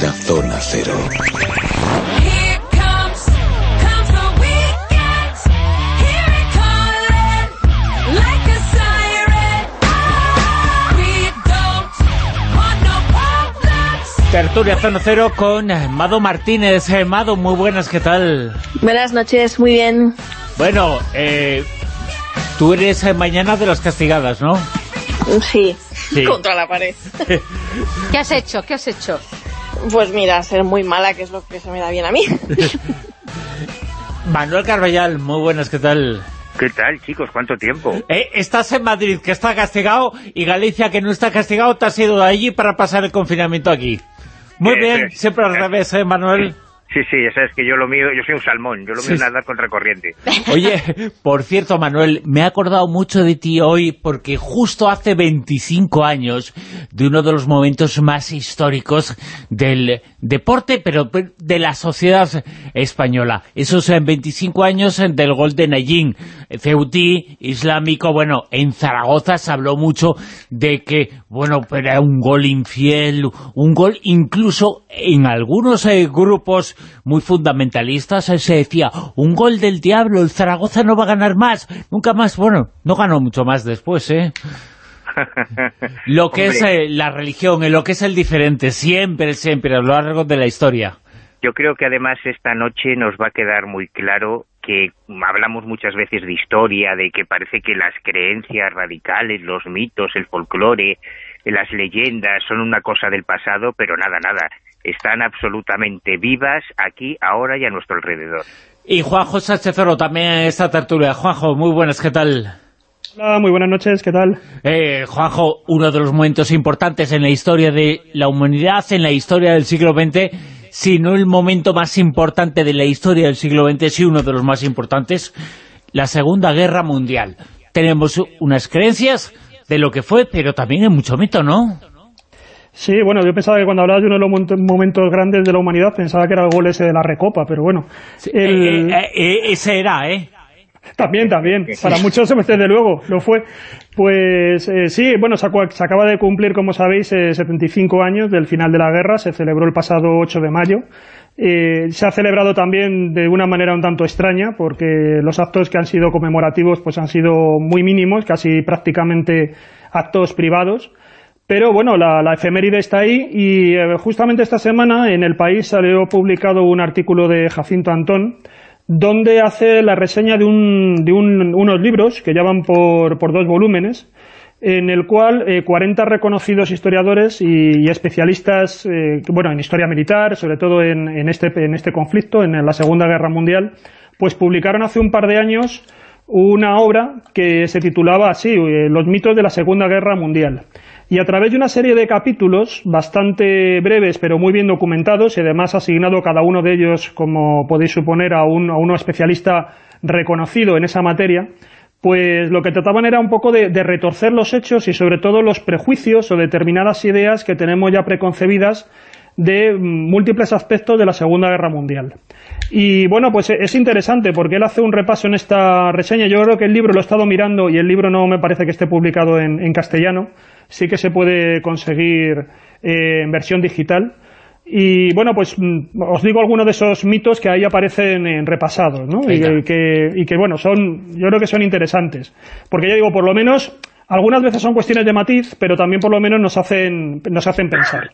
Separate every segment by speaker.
Speaker 1: la zona cero.
Speaker 2: Tertulia Zona Cero con Mado Martínez. Eh, Mado, muy buenas, ¿qué tal?
Speaker 3: Buenas noches, muy bien.
Speaker 2: Bueno, eh, tú eres eh, mañana de las castigadas, ¿no?
Speaker 3: Sí, contra la pared.
Speaker 4: ¿Qué has hecho? ¿Qué has hecho?
Speaker 3: Pues mira, ser muy mala, que es lo que se me da bien a mí.
Speaker 2: Manuel Carballal, muy buenas, ¿qué tal?
Speaker 5: ¿Qué tal, chicos? ¿Cuánto tiempo?
Speaker 2: Eh, estás en Madrid, que está castigado, y Galicia, que no está castigado, te has ido de allí para pasar el confinamiento aquí. Muy bien, siempre al revés, ¿eh, Manuel?
Speaker 5: Sí, sí, ya sabes que yo lo mío, yo soy un salmón, yo lo mío es nadar contra corriente.
Speaker 2: Oye, por cierto, Manuel, me he acordado mucho de ti hoy porque justo hace 25 años de uno de los momentos más históricos del deporte, pero de la sociedad española. Esos 25 años del gol de Nayín, Ceutí, islámico, bueno, en Zaragoza se habló mucho de que, bueno, era un gol infiel, un gol incluso en algunos eh, grupos muy fundamentalistas, se decía, un gol del diablo, el Zaragoza no va a ganar más, nunca más, bueno, no ganó mucho más después, ¿eh? lo que es eh, la religión, lo que es el diferente, siempre, siempre, a lo largo de la historia.
Speaker 5: Yo creo que además esta noche nos va a quedar muy claro que hablamos muchas veces de historia, de que parece que las creencias radicales, los mitos, el folclore, las leyendas son una cosa del pasado, pero nada, nada están absolutamente vivas aquí, ahora y a nuestro alrededor.
Speaker 2: Y Juanjo Sánchez Oro también esta tertulia. Juanjo, muy buenas, ¿qué tal?
Speaker 6: Hola, muy buenas noches, ¿qué tal?
Speaker 2: Eh, Juanjo, uno de los momentos importantes en la historia de la humanidad, en la historia del siglo XX, si no el momento más importante de la historia del siglo XX, sí uno de los más importantes, la Segunda Guerra Mundial. Tenemos unas creencias de lo que fue, pero también en mucho mito, ¿no?
Speaker 6: Sí, bueno, yo pensaba que cuando hablabas de uno de los momentos grandes de la humanidad, pensaba que era el gol ese de la Recopa, pero bueno.
Speaker 2: Eh, eh, eh, ese era, ¿eh?
Speaker 6: También, también. Para muchos, desde luego, lo fue. Pues sí, bueno, se, acaba de cumplir, como sabéis, 75 años del final de la guerra. Se celebró el pasado 8 de mayo. se ha celebrado también de una manera un tanto extraña, porque los actos que han sido conmemorativos pues han sido muy mínimos, casi prácticamente actos privados. Pero bueno, la, efeméride está ahí y eh, justamente esta semana en El País salió publicado un artículo de Jacinto Antón donde hace la reseña de, unos libros que ya van por, dos volúmenes en el cual 40 eh, reconocidos historiadores y, especialistas, eh, bueno, en historia militar, sobre todo en, este, en este conflicto, en la Segunda Guerra Mundial, pues publicaron hace un par de años una obra que se titulaba así, Los mitos de la Segunda Guerra Mundial. Y a través de una serie de capítulos bastante breves pero muy bien documentados y además asignado cada uno de ellos, como podéis suponer, a un, a especialista reconocido en esa materia, pues lo que trataban era un poco de, retorcer los hechos y sobre todo los prejuicios o determinadas ideas que tenemos ya preconcebidas de múltiples aspectos de la Segunda Guerra Mundial. Y bueno, pues es interesante porque él hace un repaso en esta reseña. Yo creo que el libro lo he estado mirando y el libro no me parece que esté publicado en castellano sí que se puede conseguir eh, en versión digital. Y bueno, pues mm, os digo algunos de esos mitos que ahí aparecen en repasados, ¿no? Y que, y que, bueno, son, yo creo que son interesantes. Porque ya digo, por lo menos, algunas veces son cuestiones de matiz, pero también por lo menos nos hacen, nos hacen pensar.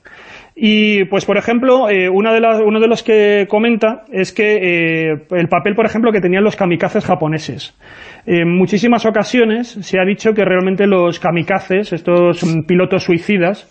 Speaker 6: Y pues por ejemplo, eh, una de las, uno de los que comenta es que eh, el papel, por ejemplo, que tenían los kamikazes japoneses. En muchísimas ocasiones se ha dicho que realmente los kamikazes, estos pilotos suicidas,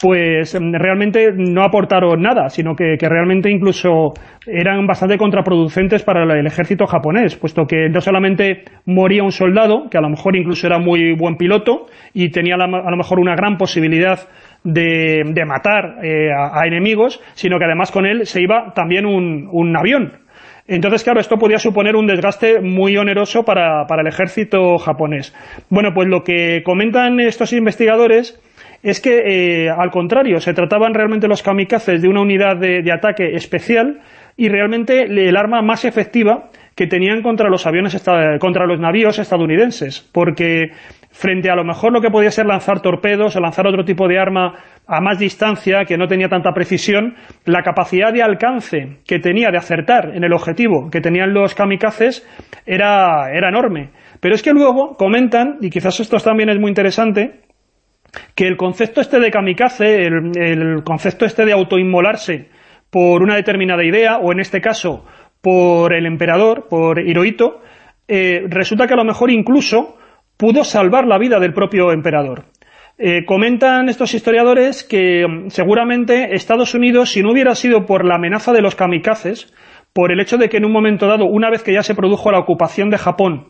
Speaker 6: pues realmente no aportaron nada, sino que, realmente incluso eran bastante contraproducentes para el ejército japonés, puesto que no solamente moría un soldado, que a lo mejor incluso era muy buen piloto y tenía a lo mejor una gran posibilidad de, matar eh, a, enemigos, sino que además con él se iba también un, avión. Entonces, claro, esto podía suponer un desgaste muy oneroso para, el ejército japonés. Bueno, pues lo que comentan estos investigadores es que, eh, al contrario, se trataban realmente los kamikazes de una unidad de, de ataque especial y realmente el arma más efectiva que tenían contra los aviones contra los navíos estadounidenses, porque frente a lo mejor lo que podía ser lanzar torpedos o lanzar otro tipo de arma a más distancia, que no tenía tanta precisión, la capacidad de alcance que tenía de acertar en el objetivo que tenían los kamikazes era, era enorme. Pero es que luego comentan, y quizás esto también es muy interesante, que el concepto este de kamikaze, el, concepto este de autoinmolarse por una determinada idea, o en este caso por el emperador, por Hirohito, eh, resulta que a lo mejor incluso pudo salvar la vida del propio emperador. Eh, comentan estos historiadores que mm, seguramente Estados Unidos, si no hubiera sido por la amenaza de los kamikazes, por el hecho de que en un momento dado, una vez que ya se produjo la ocupación de Japón,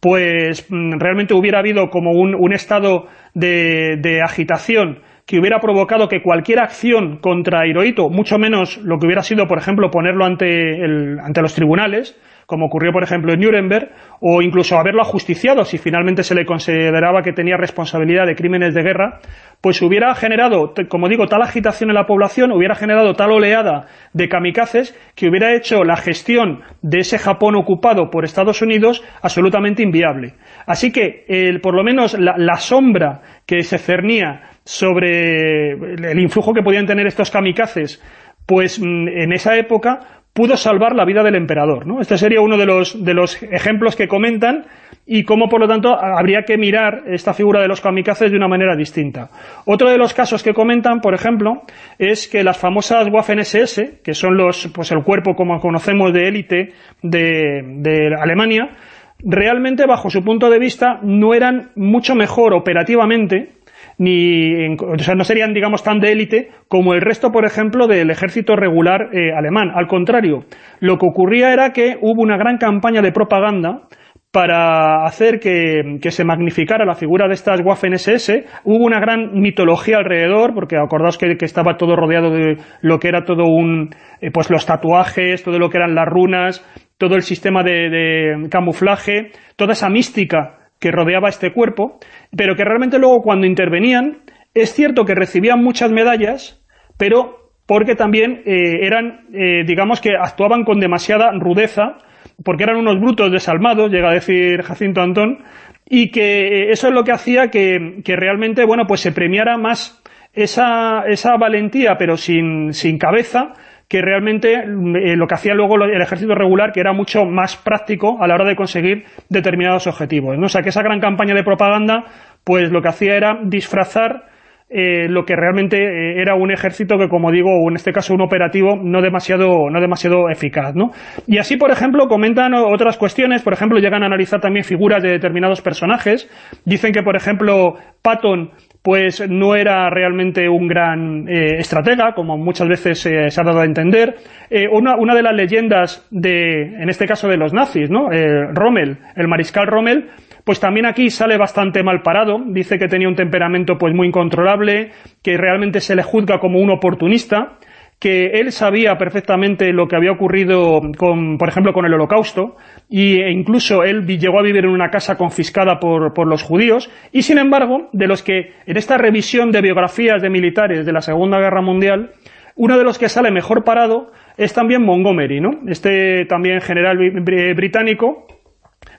Speaker 6: pues mm, realmente hubiera habido como un, estado de, agitación que hubiera provocado que cualquier acción contra Hirohito, mucho menos lo que hubiera sido, por ejemplo, ponerlo ante, ante los tribunales, como ocurrió, por ejemplo, en Nuremberg, o incluso haberlo ajusticiado si finalmente se le consideraba que tenía responsabilidad de crímenes de guerra, pues hubiera generado, como digo, tal agitación en la población, hubiera generado tal oleada de kamikazes que hubiera hecho la gestión de ese Japón ocupado por Estados Unidos absolutamente inviable. Así que, por lo menos, la, la sombra que se cernía sobre el influjo que podían tener estos kamikazes, pues mm, en esa época pudo salvar la vida del emperador. ¿no? Este sería uno de los, de los ejemplos que comentan y cómo, por lo tanto, habría que mirar esta figura de los kamikazes de una manera distinta. Otro de los casos que comentan, por ejemplo, es que las famosas Waffen-SS, que son los, pues el cuerpo, como conocemos, de élite de, de Alemania, realmente, bajo su punto de vista, no eran mucho mejor operativamente ni o sea, no serían, digamos, tan de élite como el resto, por ejemplo, del ejército regular eh, alemán. Al contrario, lo que ocurría era que hubo una gran campaña de propaganda para hacer que, se magnificara la figura de estas Waffen-SS. Hubo una gran mitología alrededor, porque acordaos que, estaba todo rodeado de lo que era todo un... Eh, pues los tatuajes, todo lo que eran las runas, todo el sistema de camuflaje, toda esa mística que rodeaba este cuerpo, pero que realmente luego cuando intervenían, es cierto que recibían muchas medallas, pero porque también eh, eran, eh, digamos que actuaban con demasiada rudeza, porque eran unos brutos desalmados, llega a decir Jacinto Antón, y que eh, eso es lo que hacía que, que realmente, bueno, pues se premiara más esa, esa valentía, pero sin, sin cabeza, que realmente eh, lo que hacía luego el ejército regular, que era mucho más práctico a la hora de conseguir determinados objetivos. ¿no? O sea, que esa gran campaña de propaganda, pues lo que hacía era disfrazar eh, lo que realmente eh, era un ejército que, como digo, o en este caso un operativo no demasiado, no demasiado eficaz. ¿no? Y así, por ejemplo, comentan otras cuestiones, por ejemplo, llegan a analizar también figuras de determinados personajes. Dicen que, por ejemplo, Patton pues no era realmente un gran eh, estratega, como muchas veces se ha dado a entender. Eh, una, una, de las leyendas, de, en este caso de los nazis, ¿no? Eh, Rommel, el mariscal Rommel, pues también aquí sale bastante mal parado, dice que tenía un temperamento pues muy incontrolable, que realmente se le juzga como un oportunista, que él sabía perfectamente lo que había ocurrido, con, por ejemplo, con el holocausto, e incluso él llegó a vivir en una casa confiscada por, por, los judíos, y sin embargo, de los que en esta revisión de biografías de militares de la Segunda Guerra Mundial, uno de los que sale mejor parado es también Montgomery, ¿no? este también general británico,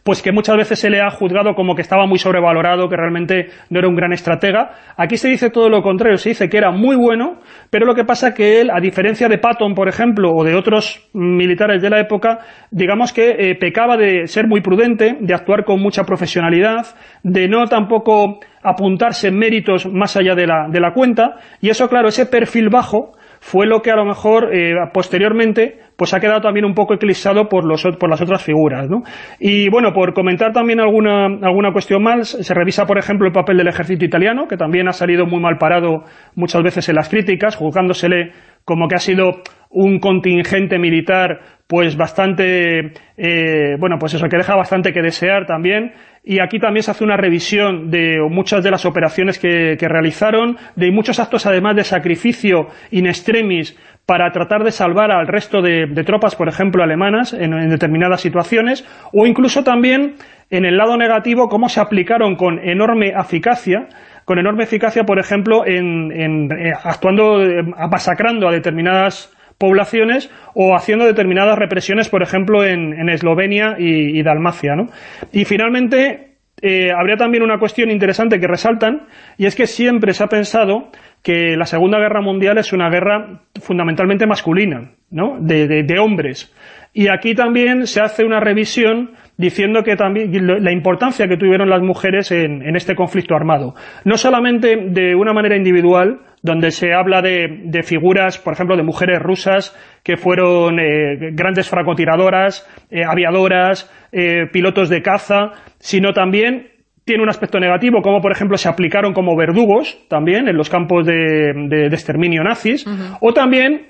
Speaker 6: pues que muchas veces se le ha juzgado como que estaba muy sobrevalorado, que realmente no era un gran estratega. Aquí se dice todo lo contrario, se dice que era muy bueno, pero lo que pasa que él, a diferencia de Patton, por ejemplo, o de otros militares de la época, digamos que eh, pecaba de ser muy prudente, de actuar con mucha profesionalidad, de no tampoco apuntarse en méritos más allá de la, de la cuenta, y eso, claro, ese perfil bajo fue lo que a lo mejor eh, posteriormente pues ha quedado también un poco eclipsado por, los, por las otras figuras. ¿no? Y bueno, por comentar también alguna, alguna cuestión más, se revisa por ejemplo el papel del ejército italiano, que también ha salido muy mal parado muchas veces en las críticas, juzgándosele como que ha sido un contingente militar pues bastante, eh, bueno, pues eso, que deja bastante que desear también, y aquí también se hace una revisión de muchas de las operaciones que, realizaron, de muchos actos además de sacrificio in extremis para tratar de salvar al resto de, tropas, por ejemplo, alemanas, en, determinadas situaciones, o incluso también en el lado negativo, cómo se aplicaron con enorme eficacia, con enorme eficacia, por ejemplo, en, eh, actuando, eh, masacrando a determinadas poblaciones o haciendo determinadas represiones, por ejemplo, en, Eslovenia y, Dalmacia. ¿no? Y finalmente, eh, habría también una cuestión interesante que resaltan, y es que siempre se ha pensado que la Segunda Guerra Mundial es una guerra fundamentalmente masculina, ¿no? de, hombres. Y aquí también se hace una revisión diciendo que también la importancia que tuvieron las mujeres en, este conflicto armado. No solamente de una manera individual, donde se habla de, figuras, por ejemplo, de mujeres rusas que fueron eh, grandes francotiradoras, eh, aviadoras, eh, pilotos de caza, sino también tiene un aspecto negativo, como por ejemplo se aplicaron como verdugos también en los campos de, exterminio nazis, o también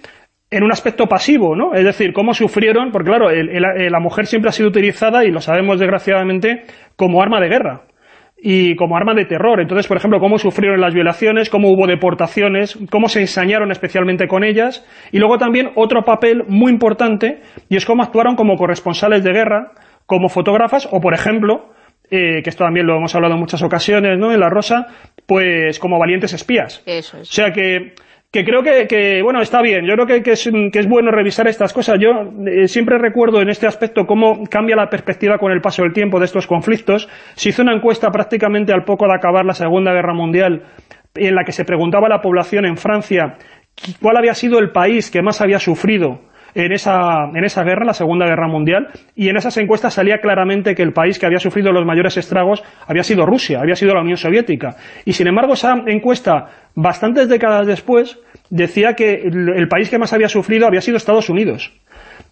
Speaker 6: en un aspecto pasivo, ¿no? Es decir, cómo sufrieron, porque claro, la mujer siempre ha sido utilizada, y lo sabemos desgraciadamente, como arma de guerra y como arma de terror. Entonces, por ejemplo, cómo sufrieron las violaciones, cómo hubo deportaciones, cómo se ensañaron especialmente con ellas, y luego también otro papel muy importante, y es cómo actuaron como corresponsales de guerra, como fotógrafas, o por ejemplo, eh, que esto también lo hemos hablado en muchas ocasiones, ¿no?, en La Rosa, pues como valientes espías.
Speaker 4: Eso es.
Speaker 6: O sea que que creo que, bueno, está bien, yo creo que, es, bueno revisar estas cosas. Yo eh, siempre recuerdo en este aspecto cómo cambia la perspectiva con el paso del tiempo de estos conflictos. Se hizo una encuesta prácticamente al poco de acabar la Segunda Guerra Mundial en la que se preguntaba a la población en Francia cuál había sido el país que más había sufrido en esa, en esa guerra, la Segunda Guerra Mundial, y en esas encuestas salía claramente que el país que había sufrido los mayores estragos había sido Rusia, había sido la Unión Soviética. Y sin embargo, esa encuesta, bastantes décadas después, decía que el país que más había sufrido había sido Estados Unidos.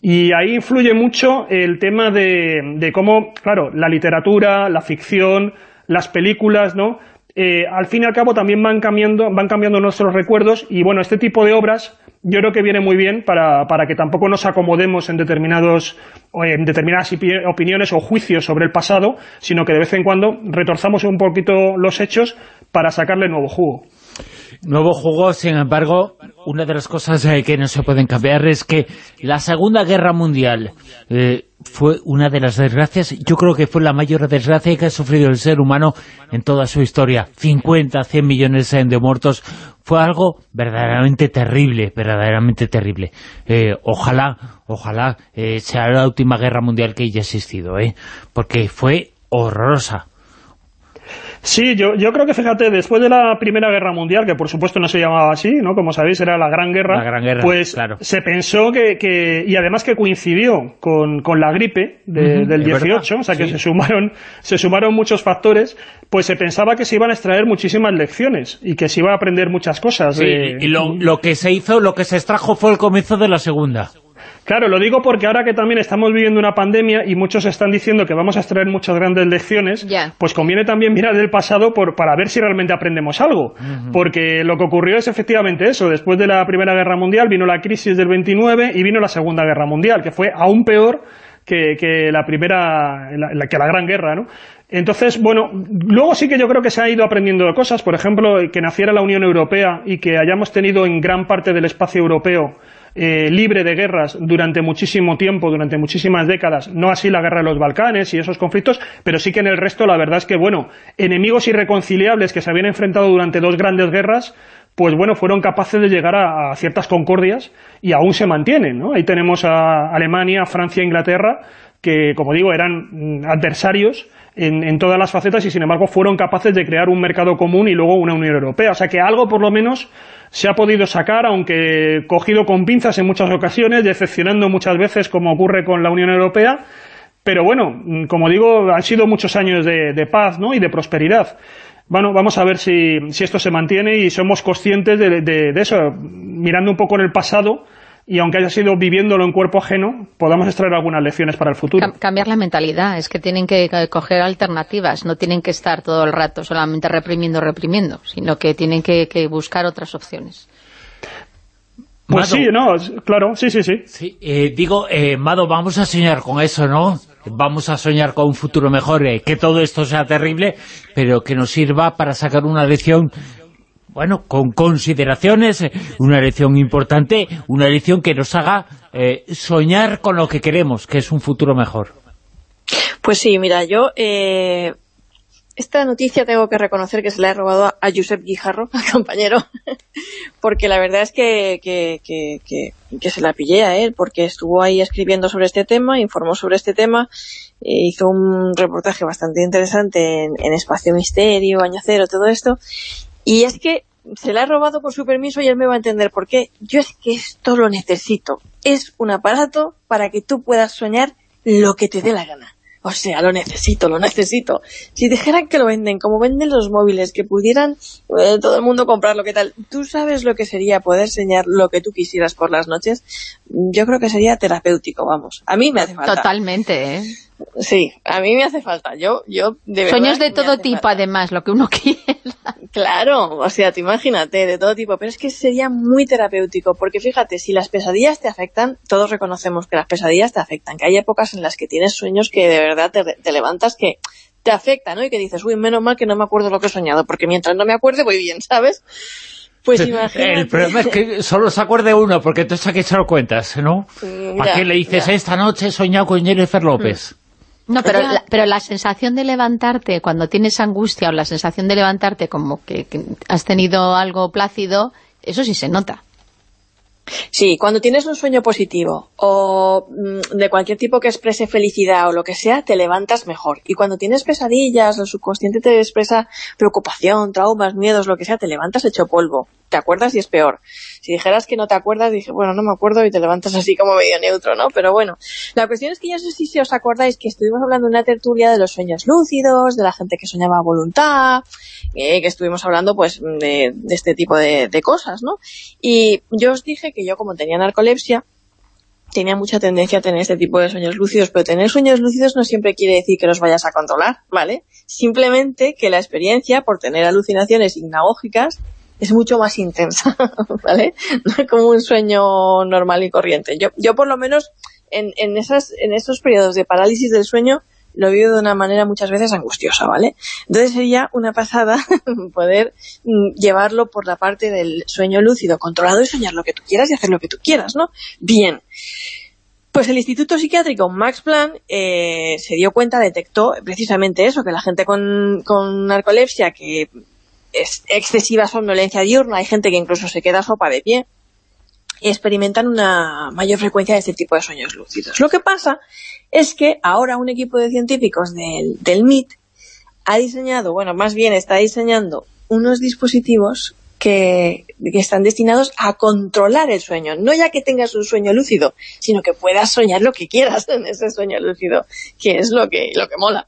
Speaker 6: Y ahí influye mucho el tema de, de cómo, claro, la literatura, la ficción, las películas, ¿no? Eh, al fin y al cabo también van cambiando, van cambiando nuestros recuerdos y bueno, este tipo de obras yo creo que viene muy bien para, para que tampoco nos acomodemos en, determinados, en determinadas opiniones o juicios sobre el pasado, sino que de vez en cuando retorzamos un poquito los hechos para sacarle nuevo jugo.
Speaker 2: Nuevo jugo, sin embargo, una de las cosas eh, que no se pueden cambiar es que la Segunda Guerra Mundial eh, fue una de las desgracias, yo creo que fue la mayor desgracia que ha sufrido el ser humano en toda su historia. 50, 100 millones de muertos. Fue algo verdaderamente terrible, verdaderamente terrible. Eh, ojalá, ojalá sea la última guerra mundial que haya existido, porque fue horrorosa
Speaker 6: Sí, yo, yo creo que, fíjate, después de la Primera Guerra Mundial, que por supuesto no se llamaba así, ¿no? Como sabéis, era la Gran Guerra.
Speaker 2: La Gran Guerra,
Speaker 6: pues se pensó que, que, y además que coincidió con, con la gripe del 18, o sea que se sumaron se sumaron muchos factores, pues se pensaba que se iban a extraer muchísimas lecciones y que se iba a aprender muchas cosas.
Speaker 2: y lo, lo que se hizo, lo que se extrajo fue el comienzo de la Segunda.
Speaker 6: Claro, lo digo porque ahora que también estamos viviendo una pandemia y muchos están diciendo que vamos a extraer muchas grandes lecciones, pues conviene también mirar el pasado por, para ver si realmente aprendemos algo. Porque lo que ocurrió es efectivamente eso. Después de la Primera Guerra Mundial vino la crisis del 29 y vino la Segunda Guerra Mundial, que fue aún peor que, la primera, que la Gran Guerra, ¿no? Entonces, bueno, luego sí que yo creo que se ha ido aprendiendo cosas, por ejemplo, que naciera la Unión Europea y que hayamos tenido en gran parte del espacio europeo eh, libre de guerras durante muchísimo tiempo, durante muchísimas décadas, no así la guerra de los Balcanes y esos conflictos, pero sí que en el resto la verdad es que, bueno, enemigos irreconciliables que se habían enfrentado durante dos grandes guerras, pues bueno, fueron capaces de llegar a, ciertas concordias y aún se mantienen, ¿no? Ahí tenemos a Alemania, Francia Inglaterra, que, como digo, eran mm, adversarios en, en, todas las facetas y, sin embargo, fueron capaces de crear un mercado común y luego una Unión Europea. O sea que algo, por lo menos, se ha podido sacar, aunque cogido con pinzas en muchas ocasiones, decepcionando muchas veces como ocurre con la Unión Europea, pero bueno, como digo, han sido muchos años de, paz ¿no? y de prosperidad. Bueno, vamos a ver si, esto se mantiene y somos conscientes de, eso, mirando un poco en el pasado, y aunque haya sido viviéndolo en cuerpo ajeno, podamos extraer algunas lecciones para el futuro.
Speaker 4: cambiar la mentalidad, es que tienen que coger alternativas, no tienen que estar todo el rato solamente reprimiendo, reprimiendo, sino que tienen que, buscar otras opciones.
Speaker 6: Pues sí, no, claro, sí, sí, sí.
Speaker 2: sí eh, digo, eh, Mado, vamos a soñar con eso, ¿no? Vamos a soñar con un futuro mejor, eh, que todo esto sea terrible, pero que nos sirva para sacar una lección bueno, con consideraciones, eh, una elección importante, una elección que nos haga eh, soñar con lo que queremos, que es un futuro mejor.
Speaker 3: Pues sí, mira, yo eh, esta noticia tengo que reconocer que se la he robado a Josep Guijarro, al compañero, porque la verdad es que, que, que, se la pillé a él, porque estuvo ahí escribiendo sobre este tema, informó sobre este tema, e hizo un reportaje bastante interesante en, en Espacio Misterio, Año Cero, todo esto, y es que se la he robado por su permiso y él me va a entender por qué. Yo es que esto lo necesito. Es un aparato para que tú puedas soñar lo que te dé la gana. O sea, lo necesito, lo necesito. Si dijeran que lo venden, como venden los móviles, que pudieran eh, todo el mundo comprarlo, ¿qué tal? ¿Tú sabes lo que sería poder soñar lo que tú quisieras por las noches? Yo creo que sería terapéutico, vamos. A mí me hace falta.
Speaker 4: Totalmente, ¿eh?
Speaker 3: Sí, a mí me hace falta. Yo, yo de
Speaker 4: Sueños de todo tipo, además, lo que uno quiera.
Speaker 3: Claro, o sea, te imagínate, de todo tipo. Pero es que sería muy terapéutico, porque fíjate, si las pesadillas te afectan, todos reconocemos que las pesadillas te afectan, que hay épocas en las que tienes sueños que de verdad te, te levantas que te afectan, ¿no? Y que dices, uy, menos mal que no me acuerdo lo que he soñado, porque mientras no me acuerde voy bien, ¿sabes? Pues imagínate.
Speaker 2: El problema es que solo se acuerde uno, porque entonces hay que echar cuentas, ¿no? ¿A qué le dices, esta noche he soñado con Jennifer López?
Speaker 4: No, pero la, pero la sensación de levantarte cuando tienes angustia o la sensación de levantarte como que, has tenido algo plácido, eso sí se nota.
Speaker 3: Sí, cuando tienes un sueño positivo o mm, de cualquier tipo que exprese felicidad o lo que sea, te levantas mejor. Y cuando tienes pesadillas, el subconsciente te expresa preocupación, traumas, miedos, lo que sea, te levantas hecho polvo te acuerdas y es peor. Si dijeras que no te acuerdas, dije, bueno, no me acuerdo y te levantas así como medio neutro, ¿no? Pero bueno, la cuestión es que yo no sé si os acordáis que estuvimos hablando en una tertulia de los sueños lúcidos, de la gente que soñaba a voluntad, eh, que estuvimos hablando pues de, este tipo de, cosas, ¿no? Y yo os dije que yo como tenía narcolepsia, tenía mucha tendencia a tener este tipo de sueños lúcidos, pero tener sueños lúcidos no siempre quiere decir que los vayas a controlar, ¿vale? Simplemente que la experiencia, por tener alucinaciones hipnagógicas, es mucho más intensa, ¿vale? No es como un sueño normal y corriente. Yo, yo por lo menos, en, en, esas, en esos periodos de parálisis del sueño, lo vivo de una manera muchas veces angustiosa, ¿vale? Entonces sería una pasada poder mm, llevarlo por la parte del sueño lúcido, controlado y soñar lo que tú quieras y hacer lo que tú quieras, ¿no? Bien. Pues el Instituto Psiquiátrico Max Planck eh, se dio cuenta, detectó precisamente eso, que la gente con, con narcolepsia que es excesiva somnolencia diurna, hay gente que incluso se queda sopa de pie, y experimentan una mayor frecuencia de este tipo de sueños lúcidos. Lo que pasa es que ahora un equipo de científicos del, del MIT ha diseñado, bueno, más bien está diseñando unos dispositivos que, que, están destinados a controlar el sueño. No ya que tengas un sueño lúcido, sino que puedas soñar lo que quieras en ese sueño lúcido, que es lo que, lo que mola.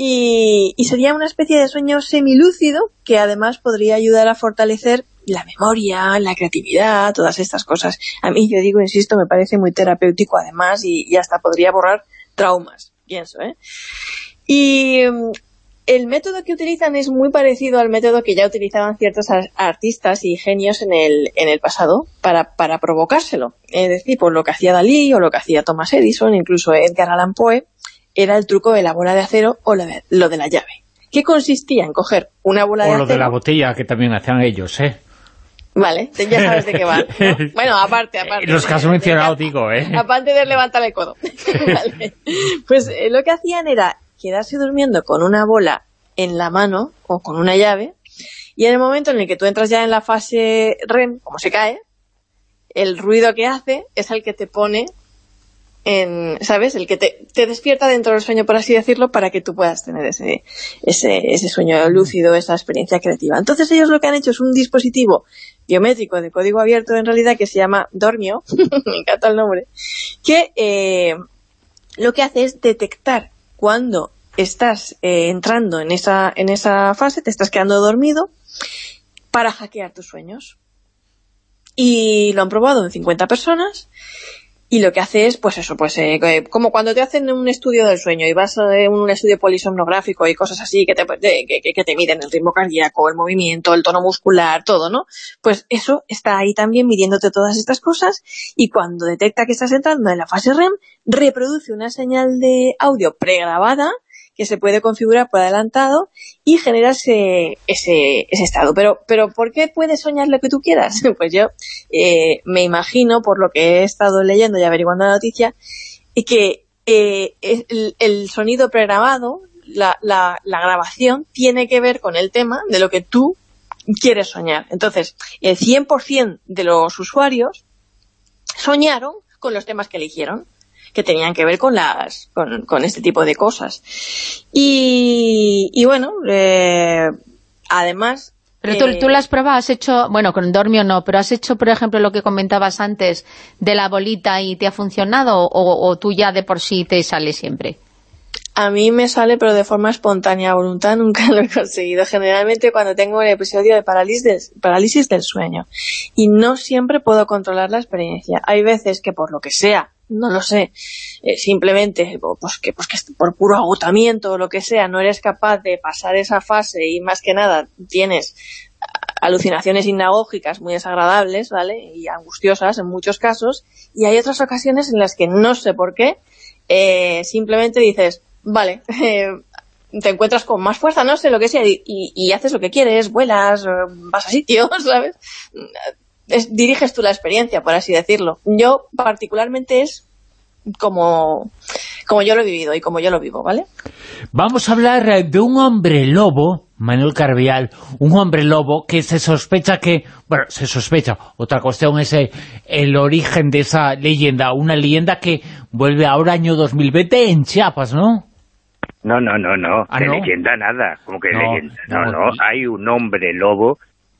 Speaker 3: Y, sería una especie de sueño semilúcido que además podría ayudar a fortalecer la memoria, la creatividad, todas estas cosas. A mí, yo digo, insisto, me parece muy terapéutico además y, hasta podría borrar traumas, pienso, ¿eh? Y mm, el método que utilizan es muy parecido al método que ya utilizaban ciertos artistas y genios en el, en el pasado para, para provocárselo. Es decir, por lo que hacía Dalí o lo que hacía Thomas Edison, incluso Edgar Allan Poe, era el truco de la bola de acero o lo de, lo de la llave. ¿Qué consistía en coger una bola de acero...
Speaker 2: O lo de la botella, que también hacían ellos, ¿eh?
Speaker 3: Vale, ya sabes de qué va. Bueno, aparte, aparte.
Speaker 2: Los que has mencionado, digo, ¿eh?
Speaker 3: Aparte de levantar el codo. vale. Pues eh, lo que hacían era quedarse durmiendo con una bola en la mano o con una llave y en el momento en el que tú entras ya en la fase REM, como se cae, el ruido que hace es el que te pone ¿sabes? El que te, despierta dentro del sueño, por así decirlo, para que tú puedas tener ese, ese, ese sueño lúcido, esa experiencia creativa. Entonces ellos lo que han hecho es un dispositivo biométrico de código abierto en realidad que se llama Dormio, me encanta el nombre, que eh, lo que hace es detectar cuando estás eh, entrando en esa, en esa fase, te estás quedando dormido, para hackear tus sueños. Y lo han probado en 50 personas y lo que hace es, pues eso, pues eh, como cuando te hacen un estudio del sueño y vas a un estudio polisomnográfico y cosas así que te, que, que te miden el ritmo cardíaco, el movimiento, el tono muscular, todo, ¿no? Pues eso está ahí también midiéndote todas estas cosas y cuando detecta que estás entrando en la fase REM, reproduce una señal de audio pregrabada que se puede configurar por adelantado y genera ese, ese, estado. Pero, pero ¿por qué puedes soñar lo que tú quieras? Pues yo eh, me imagino, por lo que he estado leyendo y averiguando la noticia, que eh, el, sonido programado la, la, la grabación tiene que ver con el tema de lo que tú quieres soñar. Entonces, el 100% de los usuarios soñaron con los temas que eligieron que tenían que ver con las con, con este tipo de cosas. Y, y bueno, eh, además...
Speaker 4: Pero tú,
Speaker 3: eh,
Speaker 4: tú las pruebas has hecho, bueno, con Dormio no, pero has hecho, por ejemplo, lo que comentabas antes de la bolita y te ha funcionado o, o tú ya de por sí te sale siempre.
Speaker 3: A mí me sale, pero de forma espontánea, voluntad, nunca lo he conseguido. Generalmente cuando tengo el episodio de parálisis, del- parálisis del sueño. Y no siempre puedo controlar la experiencia. Hay veces que por lo que sea, no lo sé, eh, simplemente, pues que, pues que por puro agotamiento o lo que sea, no eres capaz de pasar esa fase y más que nada tienes alucinaciones hipnagógicas muy desagradables, ¿vale? Y angustiosas en muchos casos. Y hay otras ocasiones en las que no sé por qué, eh, simplemente dices, vale, eh, te encuentras con más fuerza, no sé lo que sea, y, y- y haces lo que quieres, vuelas, eh, vas a sitios, ¿sabes? Es- diriges tú la experiencia, por así decirlo. Yo, particularmente, es como, como yo lo he vivido y como yo lo vivo, ¿vale?
Speaker 2: Vamos a hablar eh, de un hombre lobo, Manuel Carvial, un hombre lobo que se sospecha que, bueno, se sospecha, otra cuestión es eh, el origen de esa leyenda, una leyenda que vuelve ahora año 2020 en Chiapas, ¿no?
Speaker 5: No, no, no, no,
Speaker 2: Ah,
Speaker 5: de
Speaker 2: ¿no?
Speaker 5: leyenda nada, como que
Speaker 2: No,
Speaker 5: leyenda, no,
Speaker 2: no,
Speaker 5: no,
Speaker 2: no.
Speaker 5: hay un hombre lobo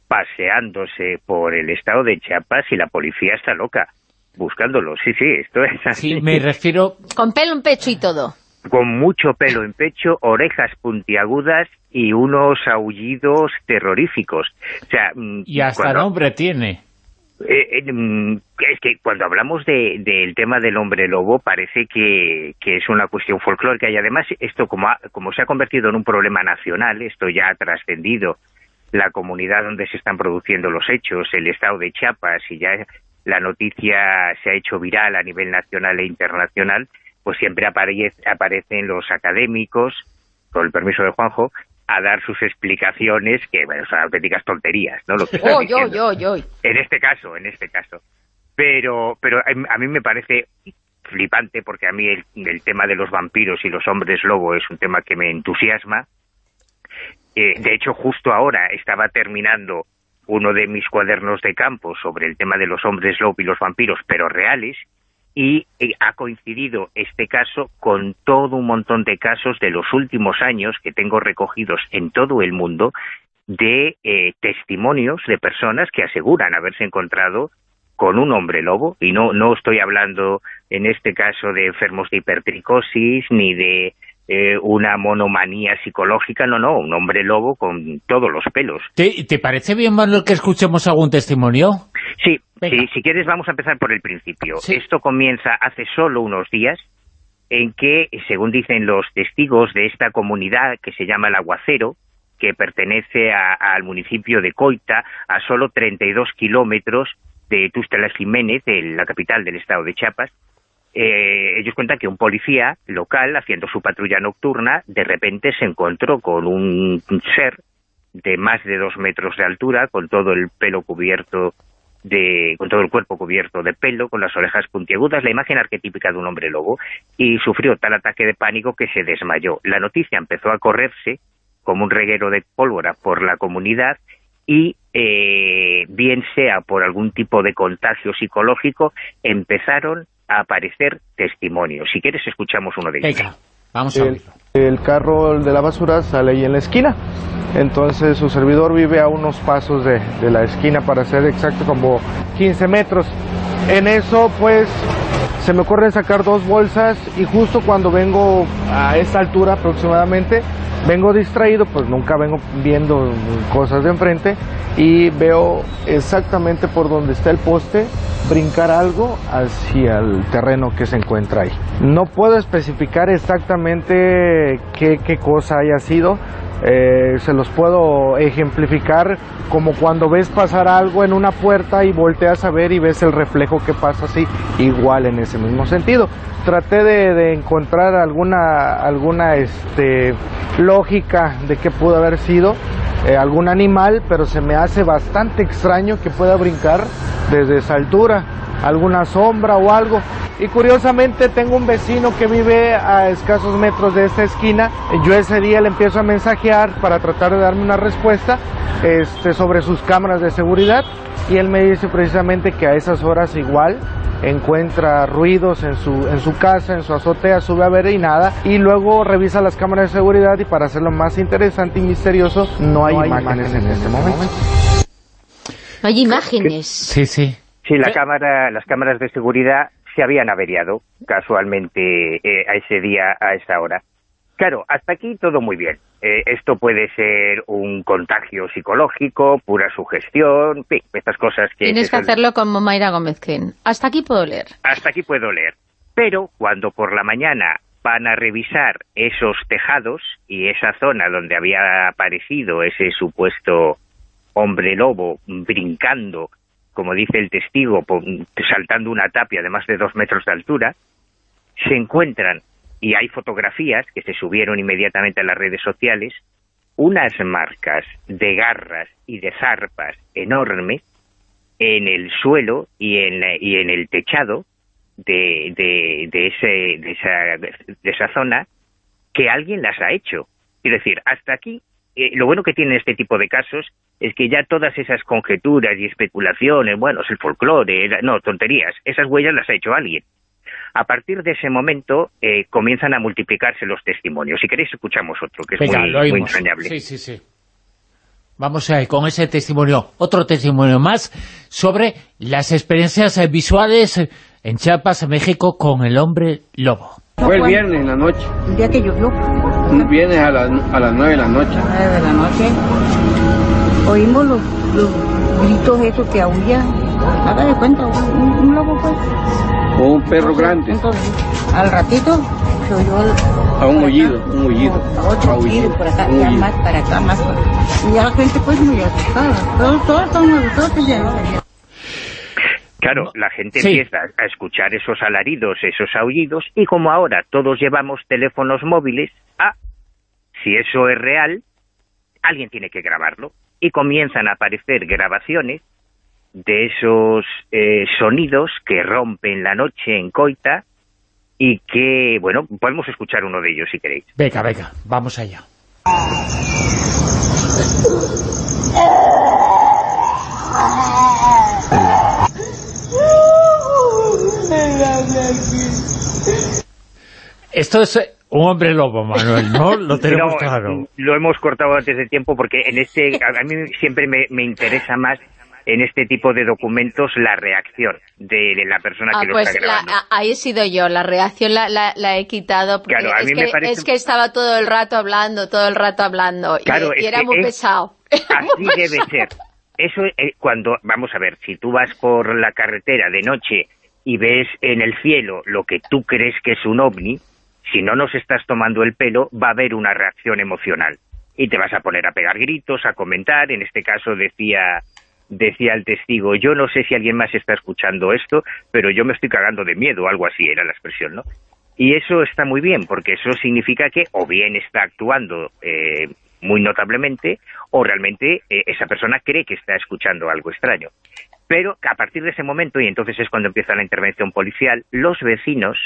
Speaker 5: paseándose por el estado de Chiapas y la policía está loca buscándolo, sí, sí, esto es así,
Speaker 2: Sí, me refiero,
Speaker 4: Con pelo en pecho y todo.
Speaker 5: con mucho pelo en pecho, orejas puntiagudas y unos aullidos terroríficos, o sea, mm,
Speaker 2: y hasta
Speaker 5: cuando-
Speaker 2: nombre tiene.
Speaker 5: Eh, eh, mm, es que cuando hablamos de- del tema del hombre lobo parece que, que es una cuestión folclórica y además esto como, ha- como se ha convertido en un problema nacional, esto ya ha trascendido la comunidad donde se están produciendo los hechos, el estado de Chiapas y ya la noticia se ha hecho viral a nivel nacional e internacional, pues siempre aparece- aparecen los académicos, con el permiso de Juanjo, a dar sus explicaciones que bueno, son auténticas tonterías, ¿no? Lo que están
Speaker 4: Oy,
Speaker 5: diciendo.
Speaker 4: oy, oy, oy.
Speaker 5: En este caso, en este caso. Pero, pero a a mí me parece flipante porque a mí el, el tema de los vampiros y los hombres lobo es un tema que me entusiasma. Eh, de hecho, justo ahora estaba terminando uno de mis cuadernos de campo sobre el tema de los hombres lobo y los vampiros, pero reales, y eh, ha coincidido este caso con todo un montón de casos de los últimos años que tengo recogidos en todo el mundo de eh, testimonios de personas que aseguran haberse encontrado con un hombre lobo, y no, no estoy hablando en este caso de enfermos de hipertricosis ni de eh, una monomanía psicológica, no, no, un hombre lobo con todos los pelos.
Speaker 2: ¿Te, te parece bien, Manuel, que escuchemos algún testimonio?
Speaker 5: Sí, si quieres vamos a empezar por el principio.
Speaker 2: Sí.
Speaker 5: Esto comienza hace solo unos días en que, según dicen los testigos de esta comunidad que se llama El Aguacero, que pertenece a- al municipio de Coita, a solo 32 kilómetros de Tustela Jiménez, de la capital del estado de Chiapas, eh, ellos cuentan que un policía local, haciendo su patrulla nocturna, de repente se encontró con un ser de más de dos metros de altura, con todo el pelo cubierto de, con todo el cuerpo cubierto de pelo, con las orejas puntiagudas, la imagen arquetípica de un hombre lobo, y sufrió tal ataque de pánico que se desmayó. La noticia empezó a correrse como un reguero de pólvora por la comunidad y eh, bien sea por algún tipo de contagio psicológico, empezaron aparecer testimonios. Si quieres, escuchamos uno de ellos.
Speaker 2: Venga, vamos a oírlo.
Speaker 1: El carro de la basura sale ahí en la esquina. Entonces su servidor vive a unos pasos de, de la esquina, para ser exacto, como 15 metros. En eso, pues, se me ocurre sacar dos bolsas y justo cuando vengo a esta altura aproximadamente, vengo distraído, pues nunca vengo viendo cosas de enfrente y veo exactamente por donde está el poste brincar algo hacia el terreno que se encuentra ahí. No puedo especificar exactamente qué, qué cosa haya sido, eh, se los puedo ejemplificar como cuando ves pasar algo en una puerta y volteas a ver y ves el reflejo que pasa así, igual en ese mismo sentido. Traté de, de encontrar alguna, alguna este, lógica de qué pudo haber sido eh, algún animal, pero se me hace bastante extraño que pueda brincar desde esa altura, alguna sombra o algo. Y curiosamente tengo un vecino que vive a escasos metros de esta esquina. Yo ese día le empiezo a mensajear para tratar de darme una respuesta este, sobre sus cámaras de seguridad y él me dice precisamente que a esas horas igual encuentra ruidos en su, en su casa, en su azotea, sube a ver y nada, y luego revisa las cámaras de seguridad y para hacerlo más interesante y misterioso, no hay, imágenes, en este momento.
Speaker 4: No hay imágenes.
Speaker 2: Sí, sí.
Speaker 5: Sí, la cámara, las cámaras de seguridad se habían averiado casualmente eh, a ese día, a esa hora. Claro, hasta aquí todo muy bien. Eh, esto puede ser un contagio psicológico, pura sugestión, estas cosas que...
Speaker 4: Tienes que, hacerlo como Mayra Gómez Hasta aquí puedo leer.
Speaker 5: Hasta aquí puedo leer. Pero cuando por la mañana van a revisar esos tejados y esa zona donde había aparecido ese supuesto hombre lobo brincando, como dice el testigo, saltando una tapia de más de dos metros de altura, se encuentran y hay fotografías que se subieron inmediatamente a las redes sociales, unas marcas de garras y de zarpas enormes en el suelo y en, el techado de, de, ese, de, esa, de esa zona que alguien las ha hecho. Quiero decir, hasta aquí, eh, lo bueno que tiene este tipo de casos es que ya todas esas conjeturas y especulaciones, bueno, es el folclore, no, tonterías, esas huellas las ha hecho alguien. A partir de ese momento eh, comienzan a multiplicarse los testimonios. Si queréis escuchamos otro, que es muy, entrañable.
Speaker 2: Sí, sí, sí. Vamos a con ese testimonio, otro testimonio más, sobre las experiencias visuales en Chiapas, México, con el hombre lobo.
Speaker 7: Fue el viernes en la noche.
Speaker 8: ¿El día que llovió?
Speaker 7: Un viernes a, a las nueve de la noche. A
Speaker 8: las nueve de la noche. Oímos los, gritos esos que aullan. Haga de cuenta, un lobo pues
Speaker 7: o un perro grande.
Speaker 8: Entonces, al ratito se oyó
Speaker 7: a un mullido, un mullido.
Speaker 8: A otro mullido por acá, ya más para acá, más para acá. Y ya la gente pues muy asustada. Todos, todos estaban asustados ya.
Speaker 5: Claro, la gente empieza a escuchar esos alaridos, esos aullidos, y como ahora todos llevamos teléfonos móviles, ah, si eso es real, alguien tiene que grabarlo. Y comienzan a aparecer grabaciones de esos eh, sonidos que rompen la noche en Coita y que, bueno, podemos escuchar uno de ellos si queréis.
Speaker 2: Venga, venga, vamos allá. Esto es un hombre lobo, Manuel, ¿no? Lo tenemos claro.
Speaker 5: Lo hemos cortado antes de tiempo porque en este, a mí siempre me, me interesa más en este tipo de documentos la reacción de, la persona que lo
Speaker 4: pues
Speaker 5: está grabando.
Speaker 4: ahí he sido yo, la reacción la, he quitado porque es, que, estaba todo el rato hablando, todo el rato hablando y, era muy pesado.
Speaker 5: Así debe ser. Eso eh, cuando, vamos a ver, si tú vas por la carretera de noche y ves en el cielo lo que tú crees que es un ovni, si no nos estás tomando el pelo, va a haber una reacción emocional. Y te vas a poner a pegar gritos, a comentar, en este caso decía decía el testigo, yo no sé si alguien más está escuchando esto, pero yo me estoy cagando de miedo, algo así era la expresión, ¿no? Y eso está muy bien, porque eso significa que o bien está actuando eh, muy notablemente, o realmente eh, esa persona cree que está escuchando algo extraño. Pero a partir de ese momento, y entonces es cuando empieza la intervención policial, los vecinos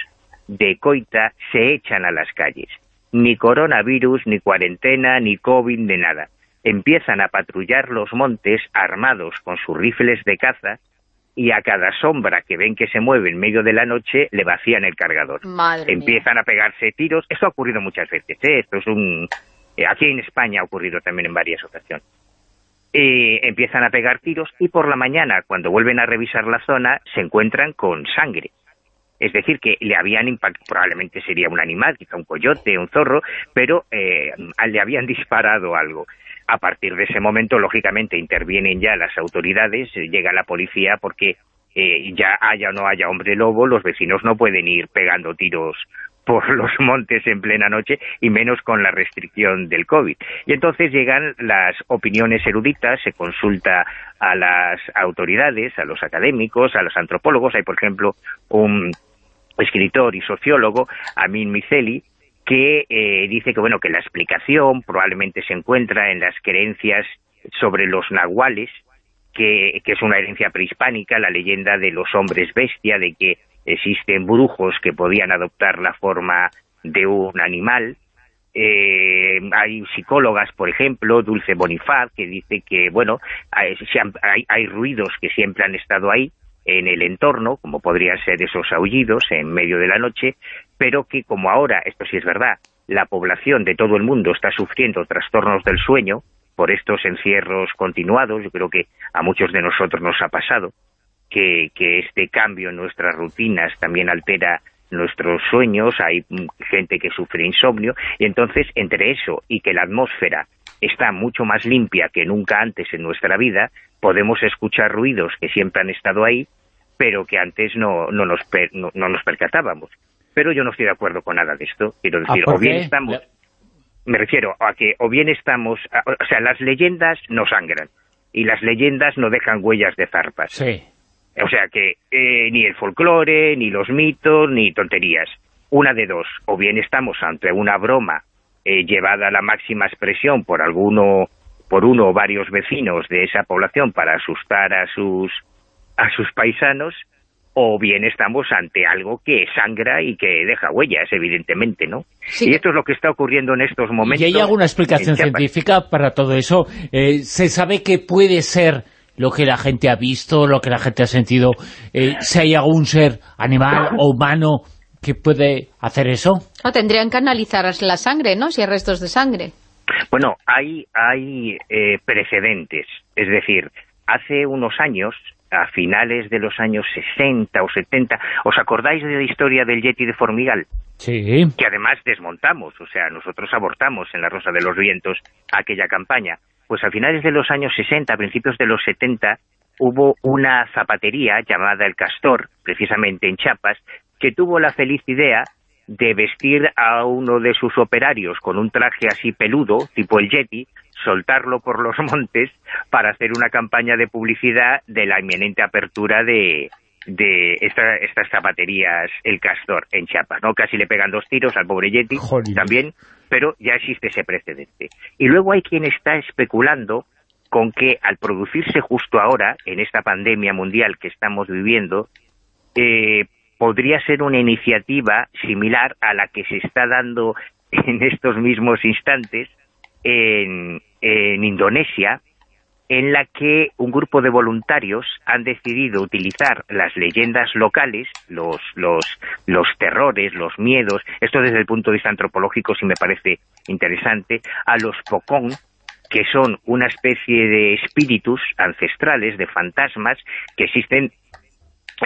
Speaker 5: de Coita se echan a las calles. Ni coronavirus, ni cuarentena, ni COVID, ni nada empiezan a patrullar los montes armados con sus rifles de caza y a cada sombra que ven que se mueve en medio de la noche le vacían el cargador. empiezan a pegarse tiros. Esto ha ocurrido muchas veces. ¿eh? Esto es un... Eh, aquí en España ha ocurrido también en varias ocasiones. empiezan a pegar tiros y por la mañana, cuando vuelven a revisar la zona, se encuentran con sangre. Es decir, que le habían impactado, probablemente sería un animal, quizá un coyote, un zorro, pero eh, le habían disparado algo. A partir de ese momento, lógicamente, intervienen ya las autoridades, eh, llega la policía porque eh, ya haya o no haya hombre lobo, los vecinos no pueden ir pegando tiros por los montes en plena noche y menos con la restricción del COVID. Y entonces llegan las opiniones eruditas, se consulta a las autoridades, a los académicos, a los antropólogos. Hay, por ejemplo, un escritor y sociólogo, Amin Miceli, que eh, dice que bueno que la explicación probablemente se encuentra en las creencias sobre los nahuales, que, es una herencia prehispánica, la leyenda de los hombres bestia, de que existen brujos que podían adoptar la forma de un animal, eh, hay psicólogas, por ejemplo, Dulce Bonifaz, que dice que, bueno, hay, hay, ruidos que siempre han estado ahí en el entorno, como podrían ser esos aullidos en medio de la noche, pero que como ahora, esto sí es verdad, la población de todo el mundo está sufriendo trastornos del sueño por estos encierros continuados, yo creo que a muchos de nosotros nos ha pasado, que, que este cambio en nuestras rutinas también altera nuestros sueños, hay gente que sufre insomnio, y entonces entre eso y que la atmósfera está mucho más limpia que nunca antes en nuestra vida, podemos escuchar ruidos que siempre han estado ahí, pero que antes no, no, nos, no, nos percatábamos. Pero yo no estoy de acuerdo con nada de esto, quiero
Speaker 2: ¿Ah,
Speaker 5: decir, o bien estamos... Me refiero a que o bien estamos... O sea, las leyendas no sangran, y las leyendas no dejan huellas de zarpas.
Speaker 2: Sí.
Speaker 5: O sea que eh, ni el folclore, ni los mitos, ni tonterías. Una de dos, o bien estamos ante una broma eh, llevada a la máxima expresión por alguno, por uno o varios vecinos de esa población para asustar a sus, a sus paisanos, o bien estamos ante algo que sangra y que deja huellas, evidentemente, ¿no? Y esto es lo que está ocurriendo en estos momentos.
Speaker 2: ¿Y hay alguna explicación científica para todo eso? Eh, ¿Se sabe que puede ser lo que la gente ha visto, lo que la gente ha sentido, eh, si hay algún ser animal o humano que puede hacer eso.
Speaker 4: O tendrían que analizar la sangre, ¿no?, si hay restos de sangre.
Speaker 5: Bueno, hay, hay eh, precedentes, es decir, hace unos años, a finales de los años 60 o 70, ¿os acordáis de la historia del Yeti de Formigal?
Speaker 2: Sí.
Speaker 5: Que además desmontamos, o sea, nosotros abortamos en la Rosa de los Vientos aquella campaña pues a finales de los años 60, a principios de los 70, hubo una zapatería llamada El Castor, precisamente en Chiapas, que tuvo la feliz idea de vestir a uno de sus operarios con un traje así peludo, tipo el Yeti, soltarlo por los montes para hacer una campaña de publicidad de la inminente apertura de, de estas zapaterías El Castor en Chiapas, ¿no? Casi le pegan dos tiros al pobre Yeti también, pero ya existe ese precedente. Y luego hay quien está especulando con que al producirse justo ahora, en esta pandemia mundial que estamos viviendo, eh, podría ser una iniciativa similar a la que se está dando en estos mismos instantes en, en Indonesia, en la que un grupo de voluntarios han decidido utilizar las leyendas locales, los, los, los terrores, los miedos, esto desde el punto de vista antropológico sí me parece interesante, a los pocón, que son una especie de espíritus ancestrales, de fantasmas, que existen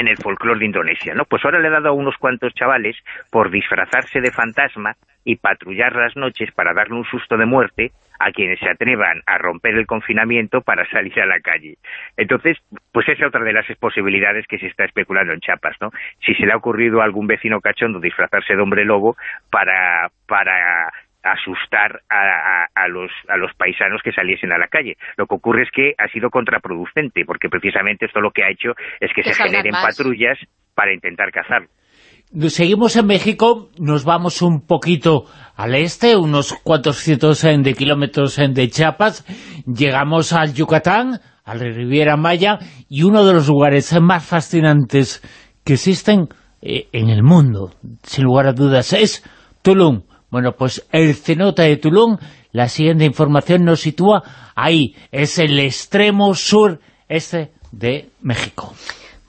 Speaker 5: en el folclore de Indonesia, ¿no? Pues ahora le he dado a unos cuantos chavales por disfrazarse de fantasma y patrullar las noches para darle un susto de muerte a quienes se atrevan a romper el confinamiento para salir a la calle. Entonces, pues esa es otra de las posibilidades que se está especulando en Chiapas, ¿no? Si se le ha ocurrido a algún vecino cachondo disfrazarse de hombre lobo para, para asustar a, los, a los paisanos que saliesen a la calle. Lo que ocurre es que ha sido contraproducente, porque precisamente esto lo que ha hecho es que, se generen patrullas para intentar cazarlo.
Speaker 2: Seguimos en México, nos vamos un poquito al este, unos cuantos cientos de kilómetros de Chiapas, llegamos al Yucatán, a la Riviera Maya, y uno de los lugares más fascinantes que existen eh, en el mundo, sin lugar a dudas, es Tulum. Bueno, pues el cenote de Tulum, la siguiente información nos sitúa ahí, es el extremo sur este de México.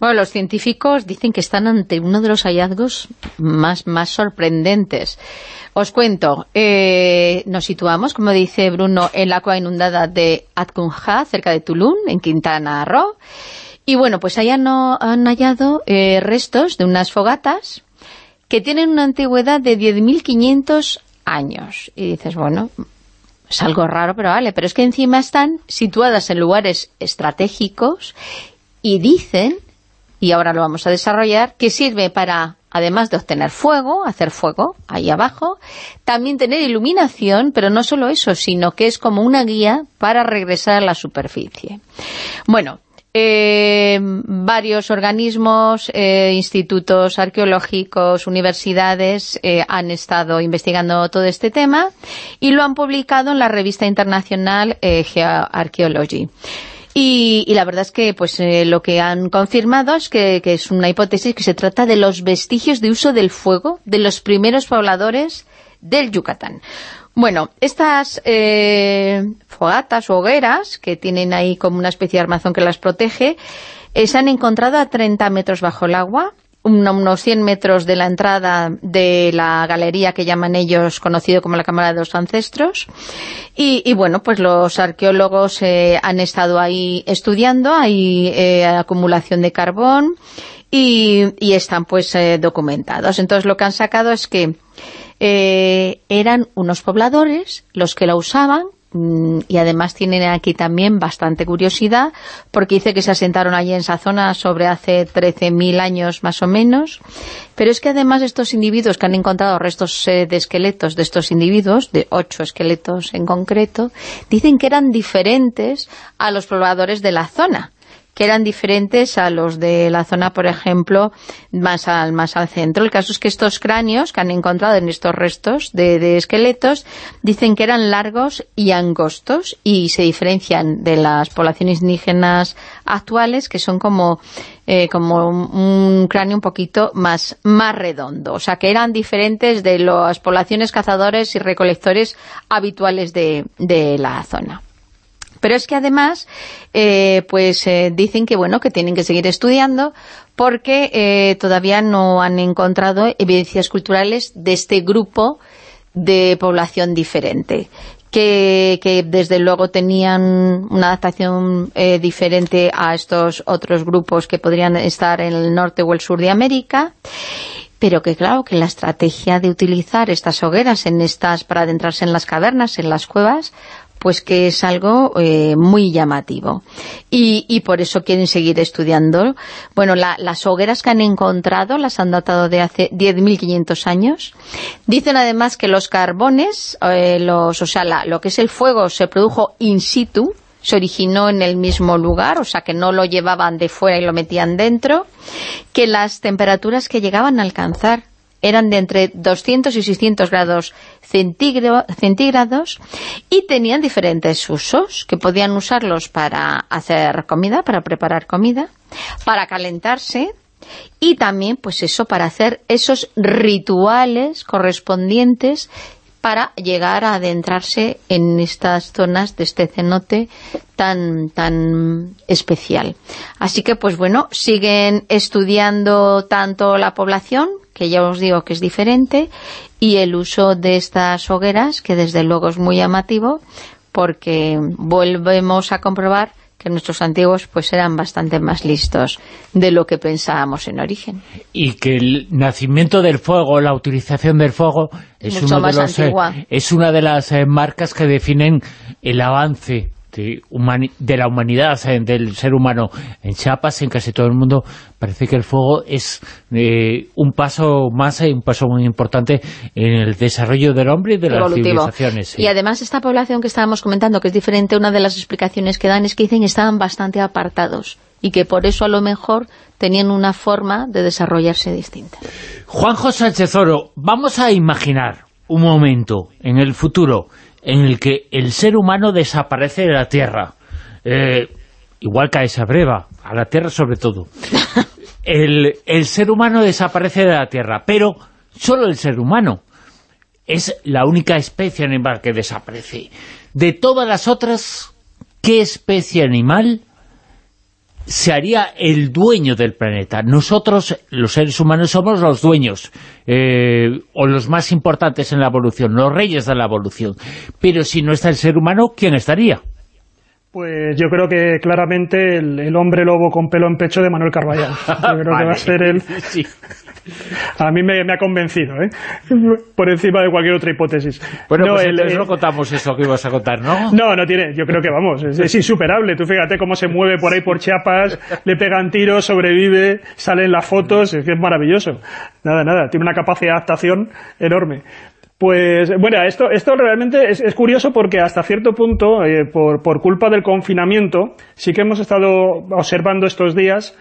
Speaker 4: Bueno, los científicos dicen que están ante uno de los hallazgos más, más sorprendentes. Os cuento, eh, nos situamos, como dice Bruno, en la cueva inundada de Atcunja, cerca de Tulum, en Quintana Roo. Y bueno, pues allá no, han hallado eh, restos de unas fogatas que tienen una antigüedad de 10.500 años. Y dices, bueno, es algo raro, pero vale, pero es que encima están situadas en lugares estratégicos y dicen, y ahora lo vamos a desarrollar, que sirve para, además de obtener fuego, hacer fuego ahí abajo, también tener iluminación, pero no solo eso, sino que es como una guía para regresar a la superficie. Bueno, eh, varios organismos, eh, institutos arqueológicos, universidades eh, han estado investigando todo este tema y lo han publicado en la revista internacional Geoarchaeology. Y, la verdad es que pues eh, lo que han confirmado es que, es una hipótesis que se trata de los vestigios de uso del fuego de los primeros pobladores del Yucatán. Bueno, estas eh, fogatas o hogueras, que tienen ahí como una especie de armazón que las protege, eh, se han encontrado a 30 metros bajo el agua, unos 100 metros de la entrada de la galería que llaman ellos, conocido como la Cámara de los Ancestros. Y, bueno, pues los arqueólogos eh, han estado ahí estudiando, hay eh, acumulación de carbón y, están pues eh, documentados. Entonces lo que han sacado es que eran unos pobladores los que la usaban Mm, y además tienen aquí también bastante curiosidad porque dice que se asentaron allí en esa zona sobre hace 13.000 años más o menos. Pero es que además estos individuos que han encontrado restos eh, de esqueletos de estos individuos, de ocho esqueletos en concreto dicen que eran diferentes a los pobladores de la zona que eran diferentes a los de la zona, por ejemplo, más al, más al centro. El caso es que estos cráneos que han encontrado en estos restos de, esqueletos dicen que eran largos y angostos y se diferencian de las poblaciones indígenas actuales que son como eh, como un, cráneo un poquito más, más redondo. O sea, que eran diferentes de las poblaciones cazadores y recolectores habituales de la zona. Pero es que además, eh, pues eh, dicen que bueno que tienen que seguir estudiando porque eh, todavía no han encontrado evidencias culturales de este grupo de población diferente. Que, que desde luego tenían una adaptación diferente a estos otros grupos que podrían estar en el norte o el sur de América pero que claro, que la estrategia de utilizar estas hogueras en estas para adentrarse en las cavernas, en las cuevas, pues que es algo eh, muy llamativo. Y, por eso quieren seguir estudiando. Bueno, las hogueras que han encontrado las han datado de hace 10.500 años. Dicen además que los carbones, eh, los, o sea, lo que es el fuego se produjo in situ, se originó en el mismo lugar, o sea que no lo llevaban de fuera y lo metían dentro, que las temperaturas que llegaban a alcanzar eran de entre 200 y 600 grados centígrados y tenían diferentes usos, que podían usarlos para hacer comida, para preparar comida, para calentarse y también, pues eso, para hacer esos rituales correspondientes para llegar a adentrarse en estas zonas de este cenote tan, tan especial. Así que, pues bueno, siguen estudiando tanto la población que ya os digo que es diferente, y el uso de estas hogueras, que desde luego es muy llamativo, porque volvemos a comprobar que nuestros antiguos pues eran bastante más listos de lo que pensábamos en origen.
Speaker 2: Y que el nacimiento del fuego, la utilización del fuego, es, eh, es una de las eh, marcas que definen el avance de, la humanidad, del ser humano. En Chiapas, en casi todo el mundo, parece que el fuego es eh, un paso más, y un paso muy importante en el desarrollo del hombre y de las civilizaciones.
Speaker 4: Y además esta población que estábamos comentando, que es diferente, una de las explicaciones que dan es que dicen que estaban bastante apartados y que por eso a lo mejor tenían una forma de desarrollarse distinta.
Speaker 2: Juanjo Sánchez Oro, vamos a imaginar un momento en el futuro en el que el ser humano desaparece de la Tierra. Eh, igual que a esa breva, a la Tierra sobre todo. El, el ser humano desaparece de la Tierra, pero solo el ser humano es la única especie animal que desaparece. De todas las otras, ¿qué especie animal se haría el dueño del planeta. Nosotros, los seres humanos, somos los dueños, eh, o los más importantes en la evolución, los reyes de la evolución. Pero si no está el ser humano, ¿quién estaría?
Speaker 6: Pues yo creo que claramente el, hombre lobo con pelo en pecho de Manuel Carballal. Yo creo que va a ser él. A mí me, ha convencido, ¿eh? Por encima de cualquier otra hipótesis.
Speaker 2: Bueno, no, pues no contamos eso que ibas a contar, ¿no?
Speaker 6: No, no tiene. Yo creo que, vamos, es, insuperable. Tú fíjate cómo se mueve por ahí por Chiapas, le pegan tiros, sobrevive, salen las fotos, es que es maravilloso. Nada, nada, tiene una capacidad de adaptación enorme. Pues bueno, esto, esto realmente es, curioso porque hasta cierto punto, eh, por, por culpa del confinamiento, sí que hemos estado observando estos días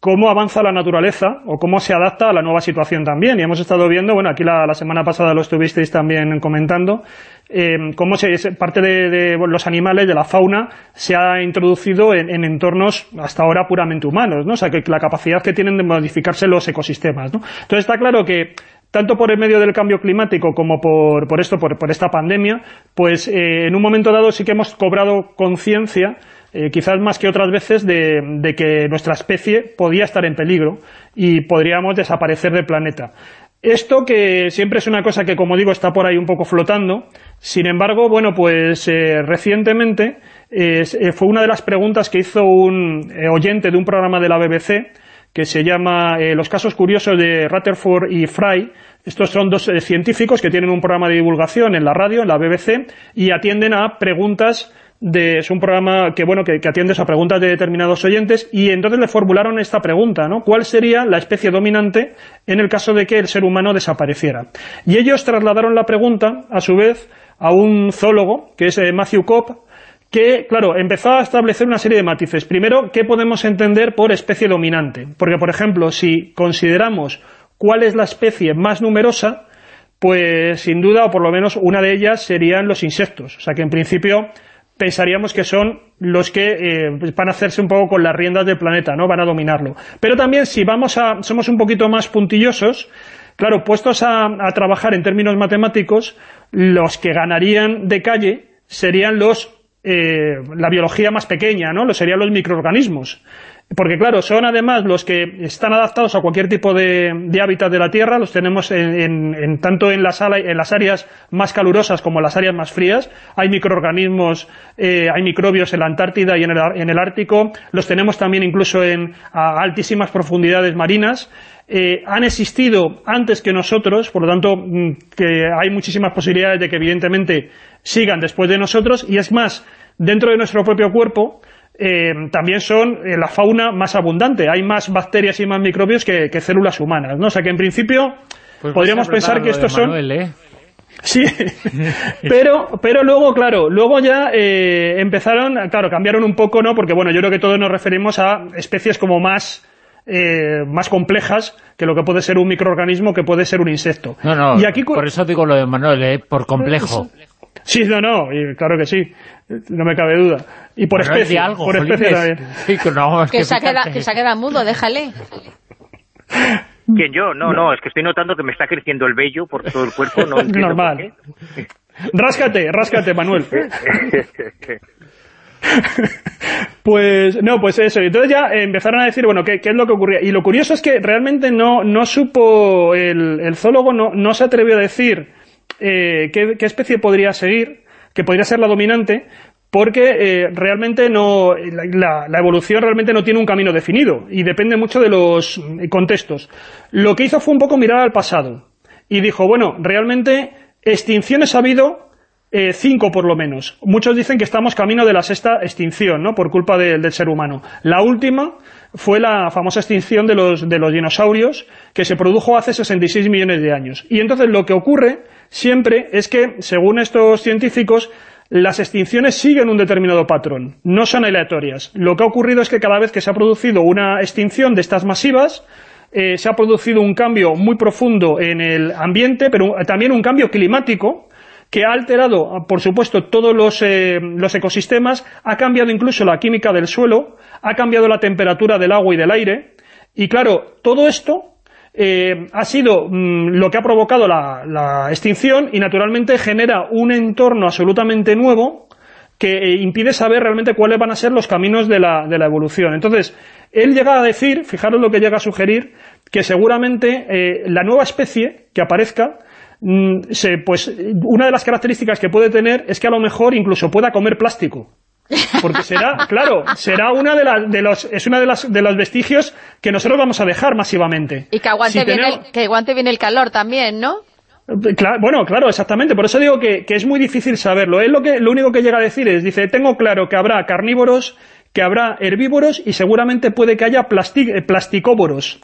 Speaker 6: cómo avanza la naturaleza o cómo se adapta a la nueva situación también. Y hemos estado viendo, bueno, aquí la, semana pasada lo estuvisteis también comentando, eh, cómo se, parte de, los animales, de la fauna, se ha introducido en, entornos hasta ahora puramente humanos, ¿no? O sea, que la capacidad que tienen de modificarse los ecosistemas, ¿no? Entonces está claro que tanto por el medio del cambio climático como por, por esto, por, por, esta pandemia, pues eh, en un momento dado sí que hemos cobrado conciencia eh, quizás más que otras veces, de, que nuestra especie podía estar en peligro y podríamos desaparecer del planeta. Esto que siempre es una cosa que, como digo, está por ahí un poco flotando, sin embargo, bueno, pues eh, recientemente eh, fue una de las preguntas que hizo un oyente de un programa de la BBC que se llama Los casos curiosos de Rutherford y Fry. Estos son dos científicos que tienen un programa de divulgación en la radio, en la BBC, y atienden a preguntas es un programa que bueno que, atiende a preguntas de determinados oyentes y entonces le formularon esta pregunta, ¿no? ¿Cuál sería la especie dominante en el caso de que el ser humano desapareciera? Y ellos trasladaron la pregunta, a su vez, a un zoólogo, que es eh, Matthew Cobb, que, claro, empezó a establecer una serie de matices. Primero, ¿qué podemos entender por especie dominante? Porque, por ejemplo, si consideramos cuál es la especie más numerosa, pues sin duda, o por lo menos una de ellas, serían los insectos. O sea que, en principio, pensaríamos que son los que eh, van a hacerse un poco con las riendas del planeta, ¿no? Van a dominarlo. Pero también si vamos a, somos un poquito más puntillosos, claro, puestos a, trabajar en términos matemáticos, los que ganarían de calle serían los eh, la biología más pequeña, ¿no? Los serían los microorganismos. Porque claro, son además los que están adaptados a cualquier tipo de, hábitat de la Tierra, los tenemos en, tanto en las, en las áreas más calurosas como en las áreas más frías. Hay microorganismos, eh, hay microbios en la Antártida y en el, Ártico, los tenemos también incluso en altísimas profundidades marinas. Eh, han existido antes que nosotros, por lo tanto mm, que hay muchísimas posibilidades de que evidentemente sigan después de nosotros, y es más, dentro de nuestro propio cuerpo eh, también son eh, la fauna más abundante. Hay más bacterias y más microbios que, células humanas, ¿no? O sea que en principio pues podríamos pensar que estos son... ¿eh? Sí, pero, pero luego, claro, luego ya empezaron, claro, cambiaron un poco, ¿no? Porque, bueno, yo creo que todos nos referimos a especies como más más complejas que lo que puede ser un microorganismo, que puede ser un insecto.
Speaker 2: No, no, y aquí, por eso digo lo de Manuel, ¿eh? por complejo.
Speaker 6: Sí, no, no, y claro que sí, no me cabe duda. Y por especie, por especie también.
Speaker 4: que, se ha quedado, mudo, déjale.
Speaker 5: ¿Quién yo? No, no, es que estoy notando que me está creciendo el vello por todo el cuerpo. No
Speaker 6: Normal. Ráscate, ráscate, Manuel. pues no, pues eso. Entonces ya empezaron a decir, bueno, ¿qué, es lo que ocurría? Y lo curioso es que realmente no, no supo, el, el zoólogo no, no se atrevió a decir eh, qué, especie podría seguir, que podría ser la dominante, porque eh, realmente no la, evolución realmente no tiene un camino definido y depende mucho de los contextos. Lo que hizo fue un poco mirar al pasado y dijo, bueno, realmente extinciones ha habido eh, cinco por lo menos. Muchos dicen que estamos camino de la sexta extinción, ¿no?, por culpa del ser humano. La última fue la famosa extinción de los, de los dinosaurios que se produjo hace 66 millones de años. Y entonces lo que ocurre siempre es que, según estos científicos, las extinciones siguen un determinado patrón, no son aleatorias. Lo que ha ocurrido es que cada vez que se ha producido una extinción de estas masivas, eh, se ha producido un cambio muy profundo en el ambiente, pero también un cambio climático, que ha alterado, por supuesto, todos los, eh, los, ecosistemas, ha cambiado incluso la química del suelo, ha cambiado la temperatura del agua y del aire, y claro, todo esto eh, ha sido mm, lo que ha provocado la, extinción y naturalmente genera un entorno absolutamente nuevo que eh, impide saber realmente cuáles van a ser los caminos de la, de la evolución. Entonces, él llega a decir, fijaros lo que llega a sugerir, que seguramente la nueva especie que aparezca mm, pues una de las características que puede tener es que a lo mejor incluso pueda comer plástico. Porque será, claro, será una de, las de los, es una de, las, de los vestigios que nosotros vamos a dejar masivamente.
Speaker 4: Y que aguante, bien, el, que aguante bien el calor también, ¿no?
Speaker 6: bueno, claro, exactamente. Por eso digo que, que, es muy difícil saberlo. Él lo, que, lo único que llega a decir es, dice, tengo claro que habrá carnívoros que habrá herbívoros y seguramente puede que haya eh, plasticóboros.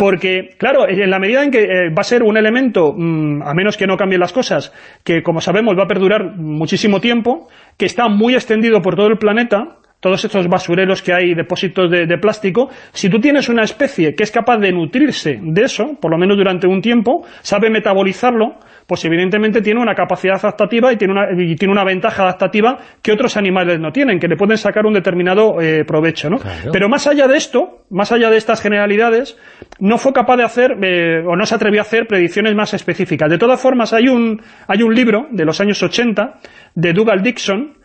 Speaker 6: Porque, claro, en la medida en que eh, va a ser un elemento, mm, a menos que no cambien las cosas, que como sabemos va a perdurar muchísimo tiempo, que está muy extendido por todo el planeta, todos estos basureros que hay, depósitos de, de plástico, si tú tienes una especie que es capaz de nutrirse de eso, por lo menos durante un tiempo, sabe metabolizarlo, pues evidentemente tiene una capacidad adaptativa y tiene una, y tiene una ventaja adaptativa que otros animales no tienen, que le pueden sacar un determinado eh, provecho, ¿no? Pero más allá de esto, más allá de estas generalidades, no fue capaz de hacer, eh, o no se atrevió a hacer predicciones más específicas. De todas formas, hay un, hay un libro de los años 80 de Dougal Dixon,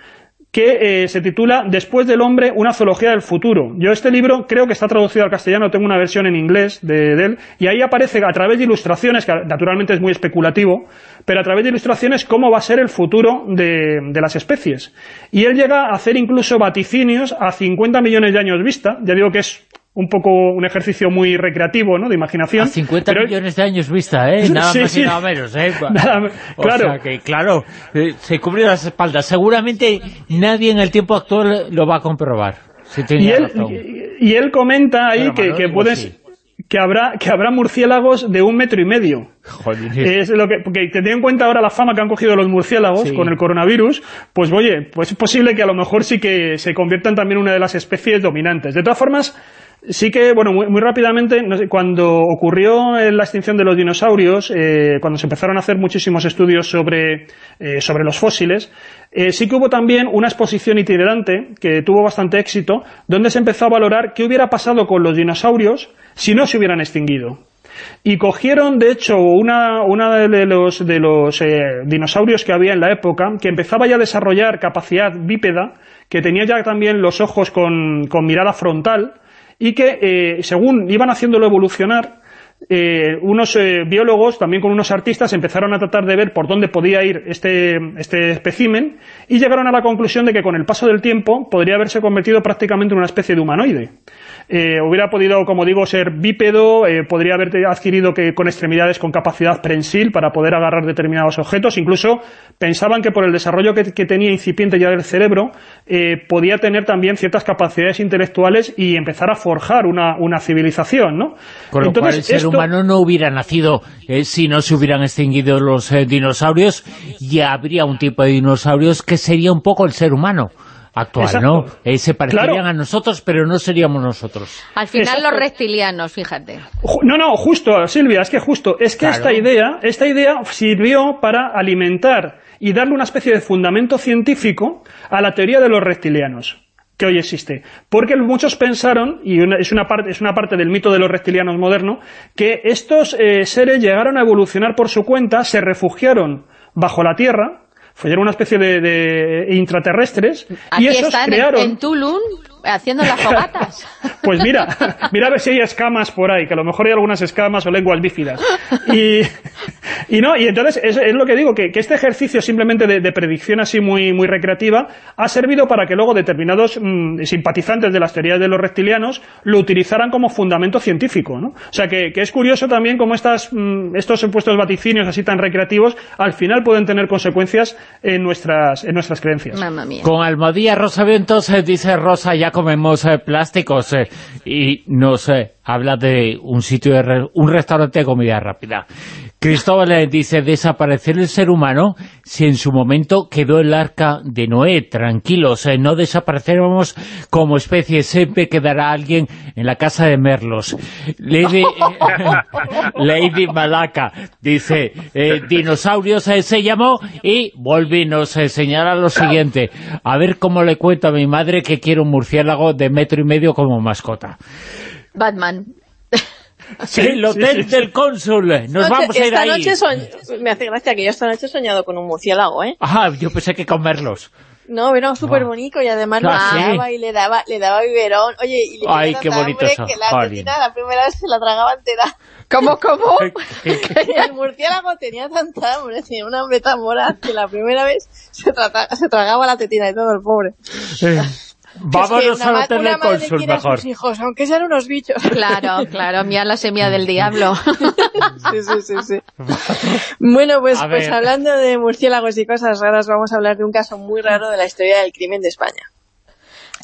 Speaker 6: que eh, se titula Después del hombre, una zoología del futuro. Yo este libro creo que está traducido al castellano, tengo una versión en inglés de, él, y ahí aparece a través de ilustraciones, que naturalmente es muy especulativo, pero a través de ilustraciones cómo va a ser el futuro de, de las especies. Y él llega a hacer incluso vaticinios a 50 millones de años vista, ya digo que es un poco un ejercicio muy recreativo, ¿no?, de imaginación.
Speaker 2: A 50
Speaker 6: pero...
Speaker 2: millones de años vista, ¿eh? Nada
Speaker 6: sí,
Speaker 2: más
Speaker 6: sí.
Speaker 2: y nada menos, ¿eh?
Speaker 6: Nada,
Speaker 2: o
Speaker 6: claro.
Speaker 2: sea que, claro, eh, se cubrió las espaldas. Seguramente nadie en el tiempo actual lo va a comprobar. Si
Speaker 6: y, él, y, y, él comenta ahí
Speaker 2: Pero,
Speaker 6: que,
Speaker 2: Manuel,
Speaker 6: que puedes...
Speaker 2: sí.
Speaker 6: Que habrá, que habrá murciélagos de un metro y medio.
Speaker 2: Joder.
Speaker 6: Es lo que, porque teniendo en cuenta ahora la fama que han cogido los murciélagos
Speaker 2: Sí.
Speaker 6: con el coronavirus, pues oye, pues es posible que a lo mejor sí que se conviertan también en una de las especies dominantes. De todas formas, Sí que, bueno, muy, muy rápidamente, no sé, cuando ocurrió la extinción de los dinosaurios, eh, cuando se empezaron a hacer muchísimos estudios sobre, eh, sobre los fósiles, eh, sí que hubo también una exposición itinerante que tuvo bastante éxito, donde se empezó a valorar qué hubiera pasado con los dinosaurios si no se hubieran extinguido. Y cogieron, de hecho, una, una de los, de los eh, dinosaurios que había en la época, que empezaba ya a desarrollar capacidad bípeda, que tenía ya también los ojos con, con mirada frontal, y que, eh, según iban haciéndolo evolucionar, eh, unos eh, biólogos, también con unos artistas, empezaron a tratar de ver por dónde podía ir este, este espécimen y llegaron a la conclusión de que con el paso del tiempo podría haberse convertido prácticamente en una especie de humanoide. Eh, hubiera podido, como digo, ser bípedo, podría haber adquirido que con extremidades con capacidad prensil para poder agarrar determinados objetos, incluso pensaban que por el desarrollo que, que tenía incipiente ya del cerebro, podía tener también ciertas capacidades intelectuales y empezar a forjar una, una civilización, ¿no?
Speaker 2: Con lo cual el ser esto... humano no hubiera nacido eh, si no se hubieran extinguido los eh, dinosaurios y habría un tipo de dinosaurios que sería un poco el ser humano actual,
Speaker 6: Exacto.
Speaker 2: ¿no? Eh, se parecerían
Speaker 6: Claro.
Speaker 2: a nosotros, pero no seríamos nosotros.
Speaker 4: Al final
Speaker 6: Exacto.
Speaker 4: los reptilianos, fíjate.
Speaker 6: No, no, justo, Silvia, es que justo, es que
Speaker 2: Claro.
Speaker 6: esta idea, esta idea sirvió para alimentar y darle una especie de fundamento científico a la teoría de los reptilianos que hoy existe. Porque muchos pensaron, y una- es, una parte, es una parte del mito de los reptilianos moderno, que estos eh, seres llegaron a evolucionar por su cuenta, se refugiaron bajo la Tierra, fueron una especie de, de intraterrestres,
Speaker 4: Aquí
Speaker 6: y esos
Speaker 4: están en-
Speaker 6: crearon...
Speaker 4: en, Tulum haciendo las fogatas.
Speaker 6: Pues mira, mira a ver si hay escamas por ahí, que a lo mejor hay algunas escamas o lenguas bífidas. Y, y no, y entonces es, es lo que digo, que, que este ejercicio simplemente de, de predicción así muy, muy recreativa ha servido para que luego determinados mm, simpatizantes de las teorías de los reptilianos lo utilizaran como fundamento científico, ¿no? O sea que, que es curioso también cómo estas, mm, estos supuestos vaticinios así tan recreativos al final pueden tener consecuencias en nuestras, en nuestras creencias.
Speaker 4: Mamma mía.
Speaker 2: Con Almodía Rosavientos eh, dice Rosa, ya comemos eh, plásticos eh, y nos eh, habla de un sitio, de re- un restaurante de comida rápida. Cristóbal eh, dice, desaparecer el ser humano si en su momento quedó el arca de Noé. Tranquilos, eh, no desapareceremos como especie, siempre quedará alguien en la casa de Merlos. Lady, Lady Malaka dice, eh, dinosaurios eh, se llamó y Volvi nos eh, señala lo siguiente. A ver cómo le cuento a mi madre que quiero un murciélago de metro y medio como mascota.
Speaker 4: Batman.
Speaker 2: el hotel
Speaker 6: sí, sí.
Speaker 2: del cónsul. Nos
Speaker 3: Noche-
Speaker 2: vamos a ir
Speaker 3: esta
Speaker 2: ahí.
Speaker 3: noche soñ- me hace gracia que yo esta noche he soñado con un murciélago, ¿eh?
Speaker 2: Ajá, yo pensé que comerlos.
Speaker 3: No, era súper
Speaker 2: Ah.
Speaker 3: bonito y además lo
Speaker 2: Ah, ¿sí?
Speaker 3: nadaba y le daba, le daba biberón. Oye, y le
Speaker 2: Ay, qué bonito eso,
Speaker 3: que la tetina la primera vez se la tragaba entera.
Speaker 4: ¿Cómo, cómo?
Speaker 3: el murciélago tenía tanta hambre, tenía una hambre tan voraz que la primera vez se, se tragaba la tetina de todo el pobre.
Speaker 2: Vámonos al hotel del cónsul
Speaker 3: a sus hijos, aunque sean unos bichos.
Speaker 4: Claro, claro, mía la semilla del diablo.
Speaker 3: Sí, sí, sí, sí. Bueno, pues, pues hablando de murciélagos y cosas raras, vamos a hablar de un caso muy raro de la historia del crimen de España.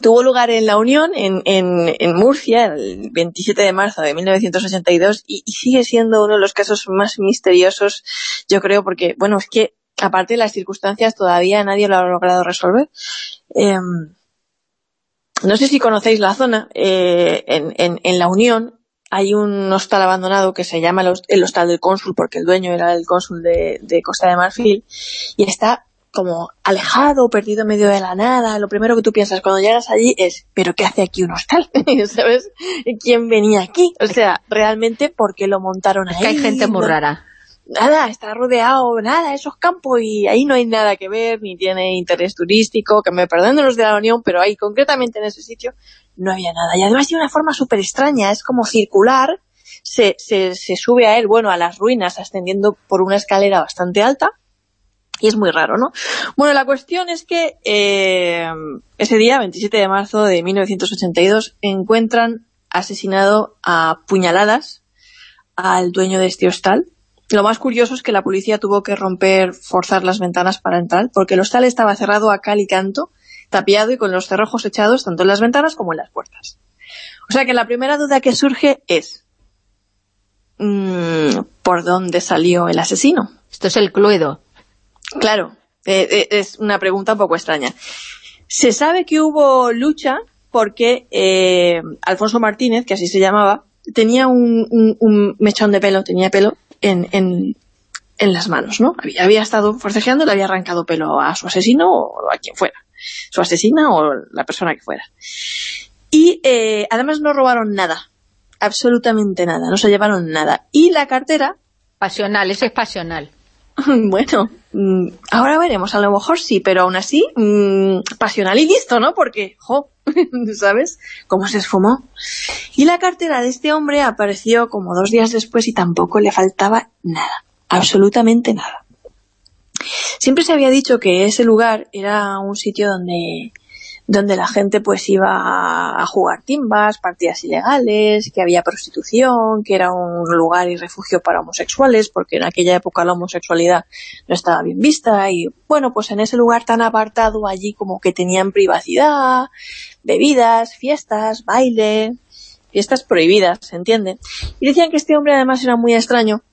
Speaker 3: Tuvo lugar en La Unión, en, en, en Murcia, el 27 de marzo de 1982, y, y sigue siendo uno de los casos más misteriosos, yo creo, porque, bueno, es que, aparte de las circunstancias, todavía nadie lo ha logrado resolver. Em, no sé si conocéis la zona, eh, en, en, en, La Unión hay un hostal abandonado que se llama el Hostal del Cónsul, porque el dueño era el cónsul de, de Costa de Marfil, y está como alejado, perdido en medio de la nada, lo primero que tú piensas cuando llegas allí es, ¿pero qué hace aquí un hostal? ¿Sabes? ¿Quién venía aquí? O sea, realmente, ¿por qué lo montaron ahí?
Speaker 4: que hay gente muy rara.
Speaker 3: Nada, está rodeado, nada, esos campos y ahí no hay nada que ver, ni tiene interés turístico, que me perdonen los de la Unión, pero ahí concretamente en ese sitio no había nada. Y además tiene una forma súper extraña, es como circular, se, se, se sube a él, bueno, a las ruinas, ascendiendo por una escalera bastante alta, y es muy raro, ¿no? Bueno, la cuestión es que eh, ese día, 27 de marzo de 1982, encuentran asesinado a puñaladas al dueño de este hostal. Lo más curioso es que la policía tuvo que romper, forzar las ventanas para entrar, porque el hostal estaba cerrado a cal y canto, tapiado y con los cerrojos echados tanto en las ventanas como en las puertas. O sea que la primera duda que surge es, mmm, ¿por dónde salió el asesino?
Speaker 4: Esto es el Cluedo.
Speaker 3: Claro, eh, eh, es una pregunta un poco extraña. Se sabe que hubo lucha porque eh, Alfonso Martínez, que así se llamaba, tenía un, un, un mechón de pelo, tenía pelo en, en, en las manos, ¿no? Había, había, estado forcejeando, le había arrancado pelo a su asesino o a quien fuera, su asesina o la persona que fuera. Y eh, además no robaron nada, absolutamente nada, no se llevaron nada. Y la cartera...
Speaker 4: Pasional, eso es pasional.
Speaker 3: Bueno, mm, ahora veremos, a lo mejor sí, pero aún así, mmm, pasional y listo, ¿no? Porque, jo, ¿sabes? Cómo se esfumó. Y la cartera de este hombre apareció como dos días después y tampoco le faltaba nada, absolutamente nada. Siempre se había dicho que ese lugar era un sitio donde donde la gente pues iba a jugar timbas, partidas ilegales, que había prostitución, que era un lugar y refugio para homosexuales, porque en aquella época la homosexualidad no estaba bien vista, y bueno, pues en ese lugar tan apartado allí como que tenían privacidad, bebidas, fiestas, baile, fiestas prohibidas, ¿se entiende? Y decían que este hombre además era muy extraño,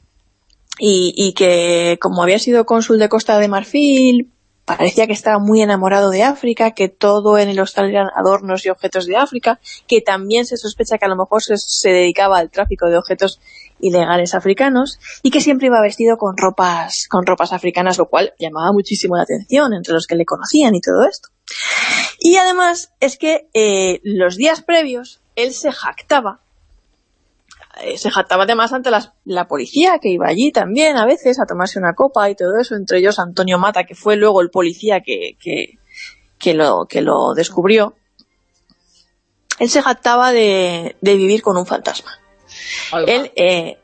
Speaker 3: y, y que como había sido cónsul de Costa de Marfil, parecía que estaba muy enamorado de África, que todo en el hostal eran adornos y objetos de África, que también se sospecha que a lo mejor se, dedicaba al tráfico de objetos ilegales africanos y que siempre iba vestido con ropas, con ropas africanas, lo cual llamaba muchísimo la atención entre los que le conocían y todo esto. Y además es que eh, los días previos él se jactaba se jactaba además ante las, la policía que iba allí también a veces a tomarse una copa y todo eso, entre ellos Antonio Mata, que fue luego el policía que, que, que, lo, que lo descubrió. Él se jactaba de, de vivir con un fantasma. Él, eh...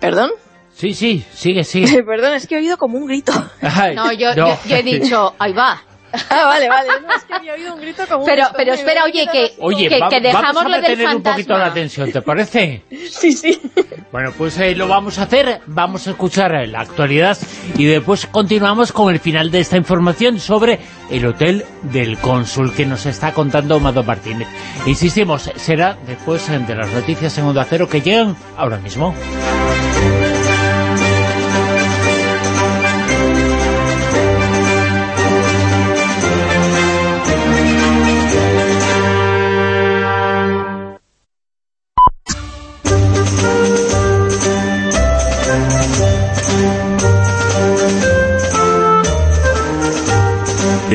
Speaker 3: ¿Perdón?
Speaker 2: Sí, sí, sigue, sigue.
Speaker 3: Perdón, es que he oído como un grito.
Speaker 4: Ay, no, yo, no. Yo, yo he dicho, ahí va.
Speaker 3: Ah, vale, vale. No, es que había oído un grito como
Speaker 4: Pero,
Speaker 3: un
Speaker 4: pero espera, oye, que,
Speaker 2: oye,
Speaker 4: que,
Speaker 2: va,
Speaker 4: que dejamos
Speaker 2: vamos a
Speaker 4: lo del
Speaker 2: mantener un poquito
Speaker 4: fantasma.
Speaker 2: la atención, ¿te parece?
Speaker 3: Sí, sí.
Speaker 2: Bueno, pues eh, lo vamos a hacer, vamos a escuchar la actualidad y después continuamos con el final de esta información sobre el hotel del cónsul que nos está contando Amado Martínez. Insistimos, será después eh, de las noticias en Onda Cero que llegan ahora mismo.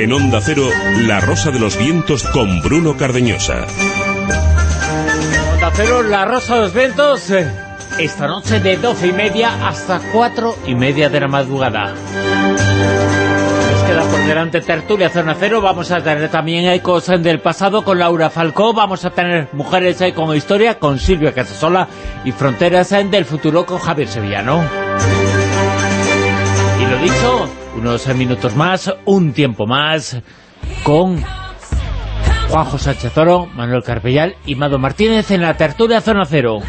Speaker 9: En Onda Cero, La Rosa de los Vientos con Bruno Cardeñosa.
Speaker 2: Onda Cero, La Rosa de los Vientos, eh, esta noche de doce y media hasta cuatro y media de la madrugada. Nos queda por delante Tertulia Zona Cero, vamos a tener también ecos del pasado con Laura Falcó, vamos a tener Mujeres eh, con Historia con Silvia Casasola y Fronteras eh, del Futuro con Javier Sevillano. Y lo dicho, unos minutos más, un tiempo más, con Juanjo Sánchez Oro, Manuel Carpellal y Mado Martínez en la tertulia Zona Cero.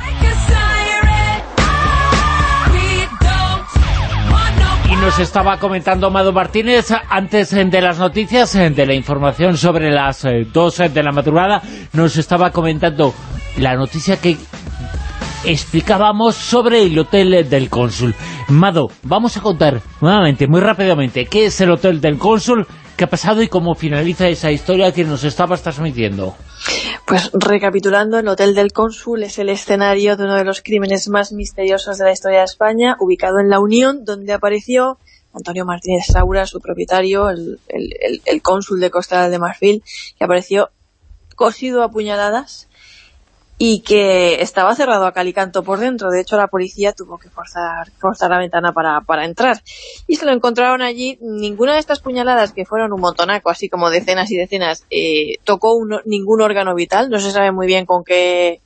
Speaker 2: Y nos estaba comentando Mado Martínez antes de las noticias, de la información sobre las 2 de la madrugada, nos estaba comentando la noticia que explicábamos sobre el Hotel del Cónsul. Mado, vamos a contar nuevamente, muy rápidamente, qué es el Hotel del Cónsul ¿Qué ha pasado y cómo finaliza esa historia que nos estabas transmitiendo?
Speaker 3: Pues recapitulando, el Hotel del Cónsul es el escenario de uno de los crímenes más misteriosos de la historia de España, ubicado en La Unión, donde apareció Antonio Martínez Saura, su propietario, el, el cónsul de Costa de Marfil, que apareció cosido a puñaladas y que estaba cerrado a calicanto por dentro. De hecho, la policía tuvo que forzar, forzar la ventana para, para entrar. Y se lo encontraron allí. Ninguna de estas puñaladas, que fueron un montonaco, así como decenas y decenas, eh, tocó ningún órgano vital. No se sabe muy bien con qué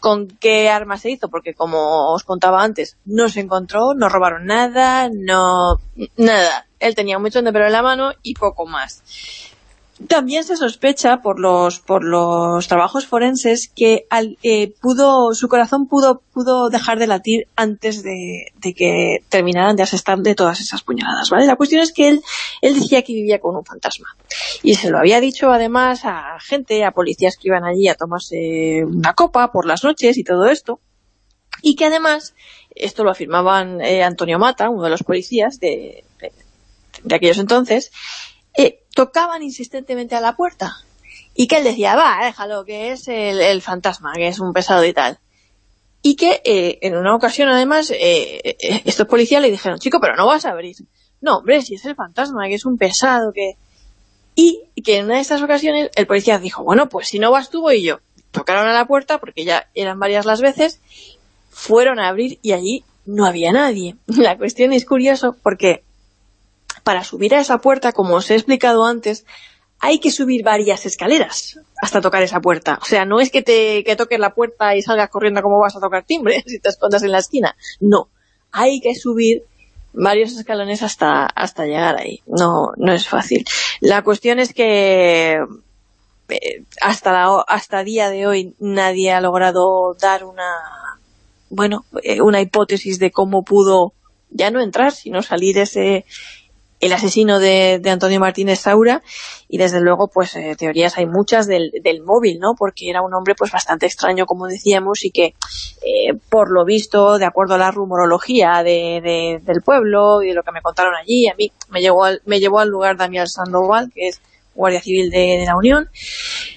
Speaker 3: con qué arma se hizo, porque como os contaba antes, no se encontró, no robaron nada, no nada. Él tenía mechón de pelo en la mano y poco más. También se sospecha por los por los trabajos forenses que al, eh, pudo su corazón pudo pudo dejar de latir antes de, que terminaran de asestar de todas esas puñaladas, ¿vale? La cuestión es que él, él decía que vivía con un fantasma. Y se lo había dicho además a gente, a policías que iban allí a tomarse una copa por las noches y todo esto. Y que además, esto lo afirmaban eh, Antonio Mata, uno de los policías de, de aquellos entonces, tocaban insistentemente a la puerta. Y que él decía, va, déjalo, que es el, fantasma, que es un pesado y tal. Y que eh, en una ocasión, además, eh, estos policías le dijeron, chico, pero no vas a abrir. No, hombre, si es el fantasma, que es un pesado, que... Y que en una de estas ocasiones el policía dijo, bueno, pues si no vas tú, voy yo. Tocaron a la puerta, porque ya eran varias las veces, fueron a abrir y allí no había nadie. La cuestión es curioso porque para subir a esa puerta, como os he explicado antes, hay que subir varias escaleras hasta tocar esa puerta. O sea, no es que te que toques la puerta y salgas corriendo como vas a tocar timbre si te escondas en la esquina. No, hay que subir varios escalones hasta, hasta llegar ahí. No, no es fácil. La cuestión es que eh, hasta, la, hasta día de hoy nadie ha logrado dar una bueno, eh, una hipótesis de cómo pudo ya no entrar, sino salir ese el asesino de, Antonio Martínez Saura y desde luego pues eh, teorías hay muchas del, móvil, ¿no? Porque era un hombre pues bastante extraño como decíamos y que eh, por lo visto, de acuerdo a la rumorología de, del pueblo y de lo que me contaron allí, a mí me llevó al, me llevó al lugar Daniel Sandoval, que es Guardia Civil de, la Unión,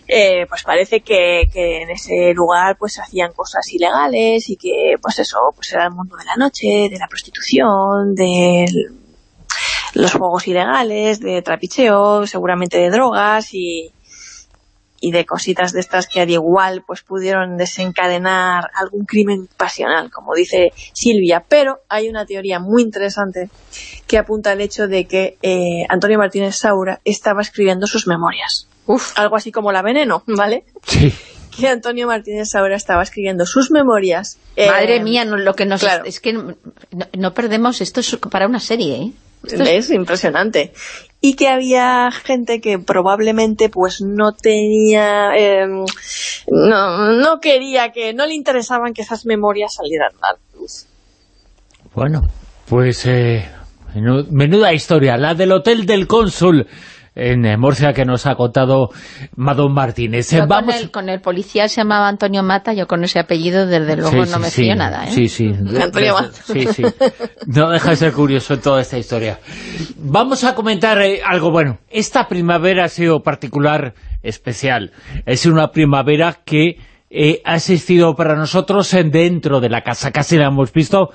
Speaker 3: eh, pues parece que, que, en ese lugar pues hacían cosas ilegales y que pues eso pues era el mundo de la noche, de la prostitución, del los juegos ilegales, de trapicheo, seguramente de drogas y, y de cositas de estas que al igual pues pudieron desencadenar algún crimen pasional, como dice Silvia. Pero hay una teoría muy interesante que apunta al hecho de que eh, Antonio Martínez Saura estaba escribiendo sus memorias. Uf. Algo así como la veneno, ¿vale?
Speaker 2: Sí.
Speaker 3: Que Antonio Martínez Saura estaba escribiendo sus memorias.
Speaker 4: Madre mía, lo que nos... Es que no, no, perdemos esto es para una serie, ¿eh?
Speaker 3: es impresionante. Y que había gente que probablemente pues no tenía, em, no, no quería que, no le interesaban que esas memorias salieran mal.
Speaker 2: Bueno, pues eh, menuda historia, la del Hotel del Cónsul en eh, Murcia que nos ha contado Madón Martínez.
Speaker 4: Eh, vamos... con, el, policía se llamaba Antonio Mata, yo con ese apellido desde luego no me fío nada. ¿eh?
Speaker 2: Sí, sí.
Speaker 3: Antonio Mata.
Speaker 2: Sí, sí. No deja de ser curioso en toda esta historia. Vamos a comentar algo bueno. Esta primavera ha sido particular, especial. Es una primavera que ha existido para nosotros dentro de la casa. Casi la hemos visto,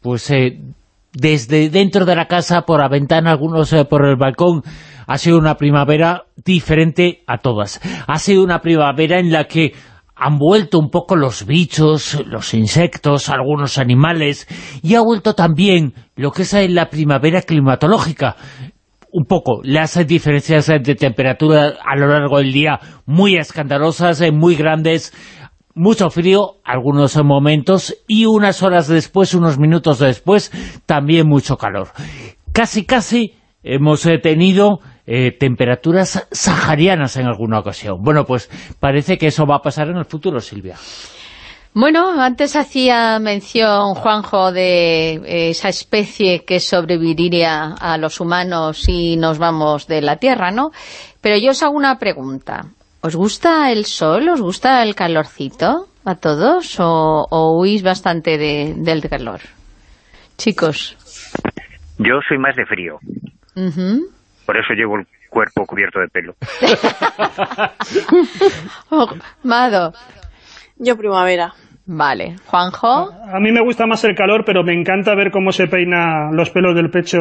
Speaker 2: pues desde dentro de la casa, por la ventana, algunos por el balcón, ha sido una primavera diferente a todas. Ha sido una primavera en la que han vuelto un poco los bichos, los insectos, algunos animales, y ha vuelto también lo que es la primavera climatológica. Un poco, las diferencias de temperatura a lo largo del día muy escandalosas, muy grandes, mucho frío, algunos momentos, y unas horas después, unos minutos después, también mucho calor. Casi, casi hemos eh, tenido eh, temperaturas saharianas en alguna ocasión. Bueno, pues parece que eso va a pasar en el futuro, Silvia.
Speaker 4: Bueno, antes hacía mención, Juanjo, de eh, esa especie que sobreviviría a los humanos si nos vamos de la Tierra, ¿no? Pero yo os hago una pregunta. ¿Os gusta el sol? ¿Os gusta el calorcito a todos? ¿O, huís bastante del calor? Chicos.
Speaker 5: Yo soy más de frío. Por eso llevo cuerpo cubierto de pelo.
Speaker 4: Oh, Mado.
Speaker 3: Yo primavera.
Speaker 4: Vale. Juanjo.
Speaker 6: A mí me gusta más el calor, pero me encanta ver cómo se peina los pelos del pecho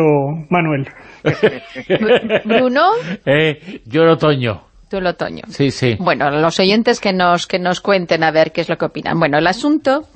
Speaker 6: Manuel.
Speaker 4: Bruno.
Speaker 2: Eh, yo el otoño.
Speaker 4: Tú el otoño.
Speaker 2: Sí, sí.
Speaker 4: Bueno, los oyentes que nos, que nos cuenten a ver qué es lo que opinan. Bueno, el asunto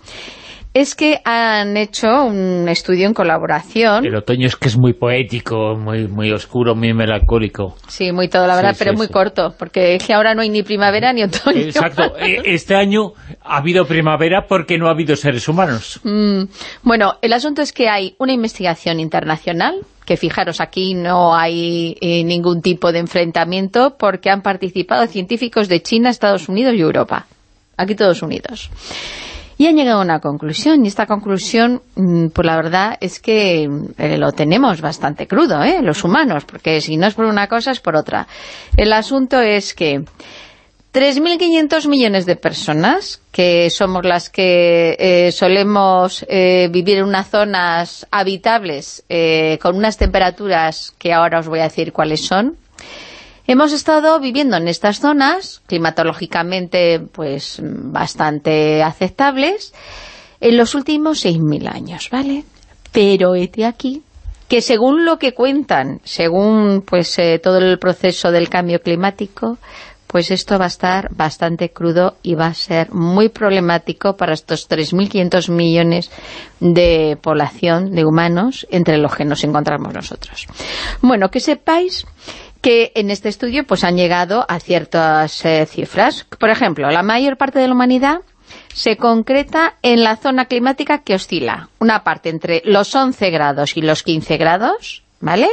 Speaker 4: es que han hecho un estudio en colaboración.
Speaker 2: El otoño es que es muy poético, muy muy oscuro, muy melancólico.
Speaker 4: Sí, muy todo, la verdad,
Speaker 2: Sí,
Speaker 4: pero
Speaker 2: sí,
Speaker 4: muy
Speaker 2: sí.
Speaker 4: corto, porque es que ahora no hay ni primavera ni otoño.
Speaker 2: Exacto. Eh, Este año ha habido primavera porque no ha habido seres humanos.
Speaker 4: Mm, bueno, el asunto es que hay una investigación internacional, que fijaros, aquí no hay eh, ningún tipo de enfrentamiento porque han participado científicos de China, Estados Unidos y Europa. Aquí todos unidos. Y han llegado a una conclusión, y esta conclusión, mm, pues la verdad es que eh, lo tenemos bastante crudo, ¿eh? los humanos, porque si no es por una cosa es por otra. El asunto es que 3.500 millones de personas, que somos las que eh, solemos eh, vivir en unas zonas habitables eh, con unas temperaturas que ahora os voy a decir cuáles son, hemos estado viviendo en estas zonas, climatológicamente pues bastante aceptables, en los últimos 6.000 años, ¿vale? Pero este aquí que según lo que cuentan, según pues eh, todo el proceso del cambio climático, pues esto va a estar bastante crudo y va a ser muy problemático para estos 3.500 millones de población de humanos entre los que nos encontramos nosotros. Bueno, que sepáis que en este estudio pues han llegado a ciertas eh, cifras. Por ejemplo, la mayor parte de la humanidad se concreta en la zona climática que oscila. Una parte entre los 11 grados y los 15 grados, ¿vale?,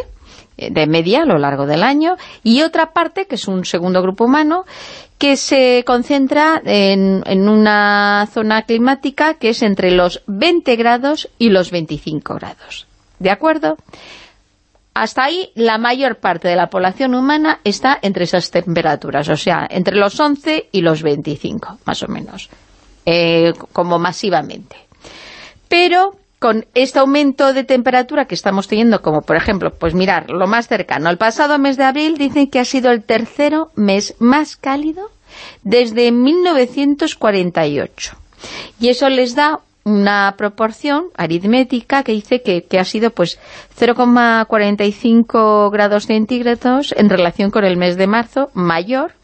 Speaker 4: de media a lo largo del año, y otra parte, que es un segundo grupo humano, que se concentra en, en una zona climática que es entre los 20 grados y los 25 grados. ¿De acuerdo? Hasta ahí la mayor parte de la población humana está entre esas temperaturas, o sea, entre los 11 y los 25, más o menos, eh, como masivamente. Pero con este aumento de temperatura que estamos teniendo, como por ejemplo, pues mirar, lo más cercano, el pasado mes de abril dicen que ha sido el tercero mes más cálido desde 1948. Y eso les da una proporción aritmética que dice que, que ha sido pues 0,45 grados centígrados en relación con el mes de marzo, mayor,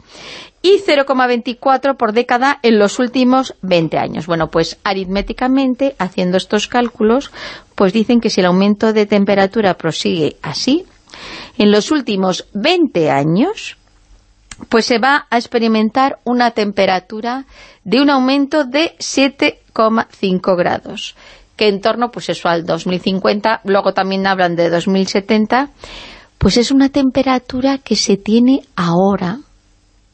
Speaker 4: y 0,24 por década en los últimos 20 años. Bueno, pues aritméticamente, haciendo estos cálculos, pues dicen que si el aumento de temperatura prosigue así, en los últimos 20 años, pues se va a experimentar una temperatura de un aumento de 7,5 grados, que en torno, pues eso, al 2050, luego también hablan de 2070, pues es una temperatura que se tiene ahora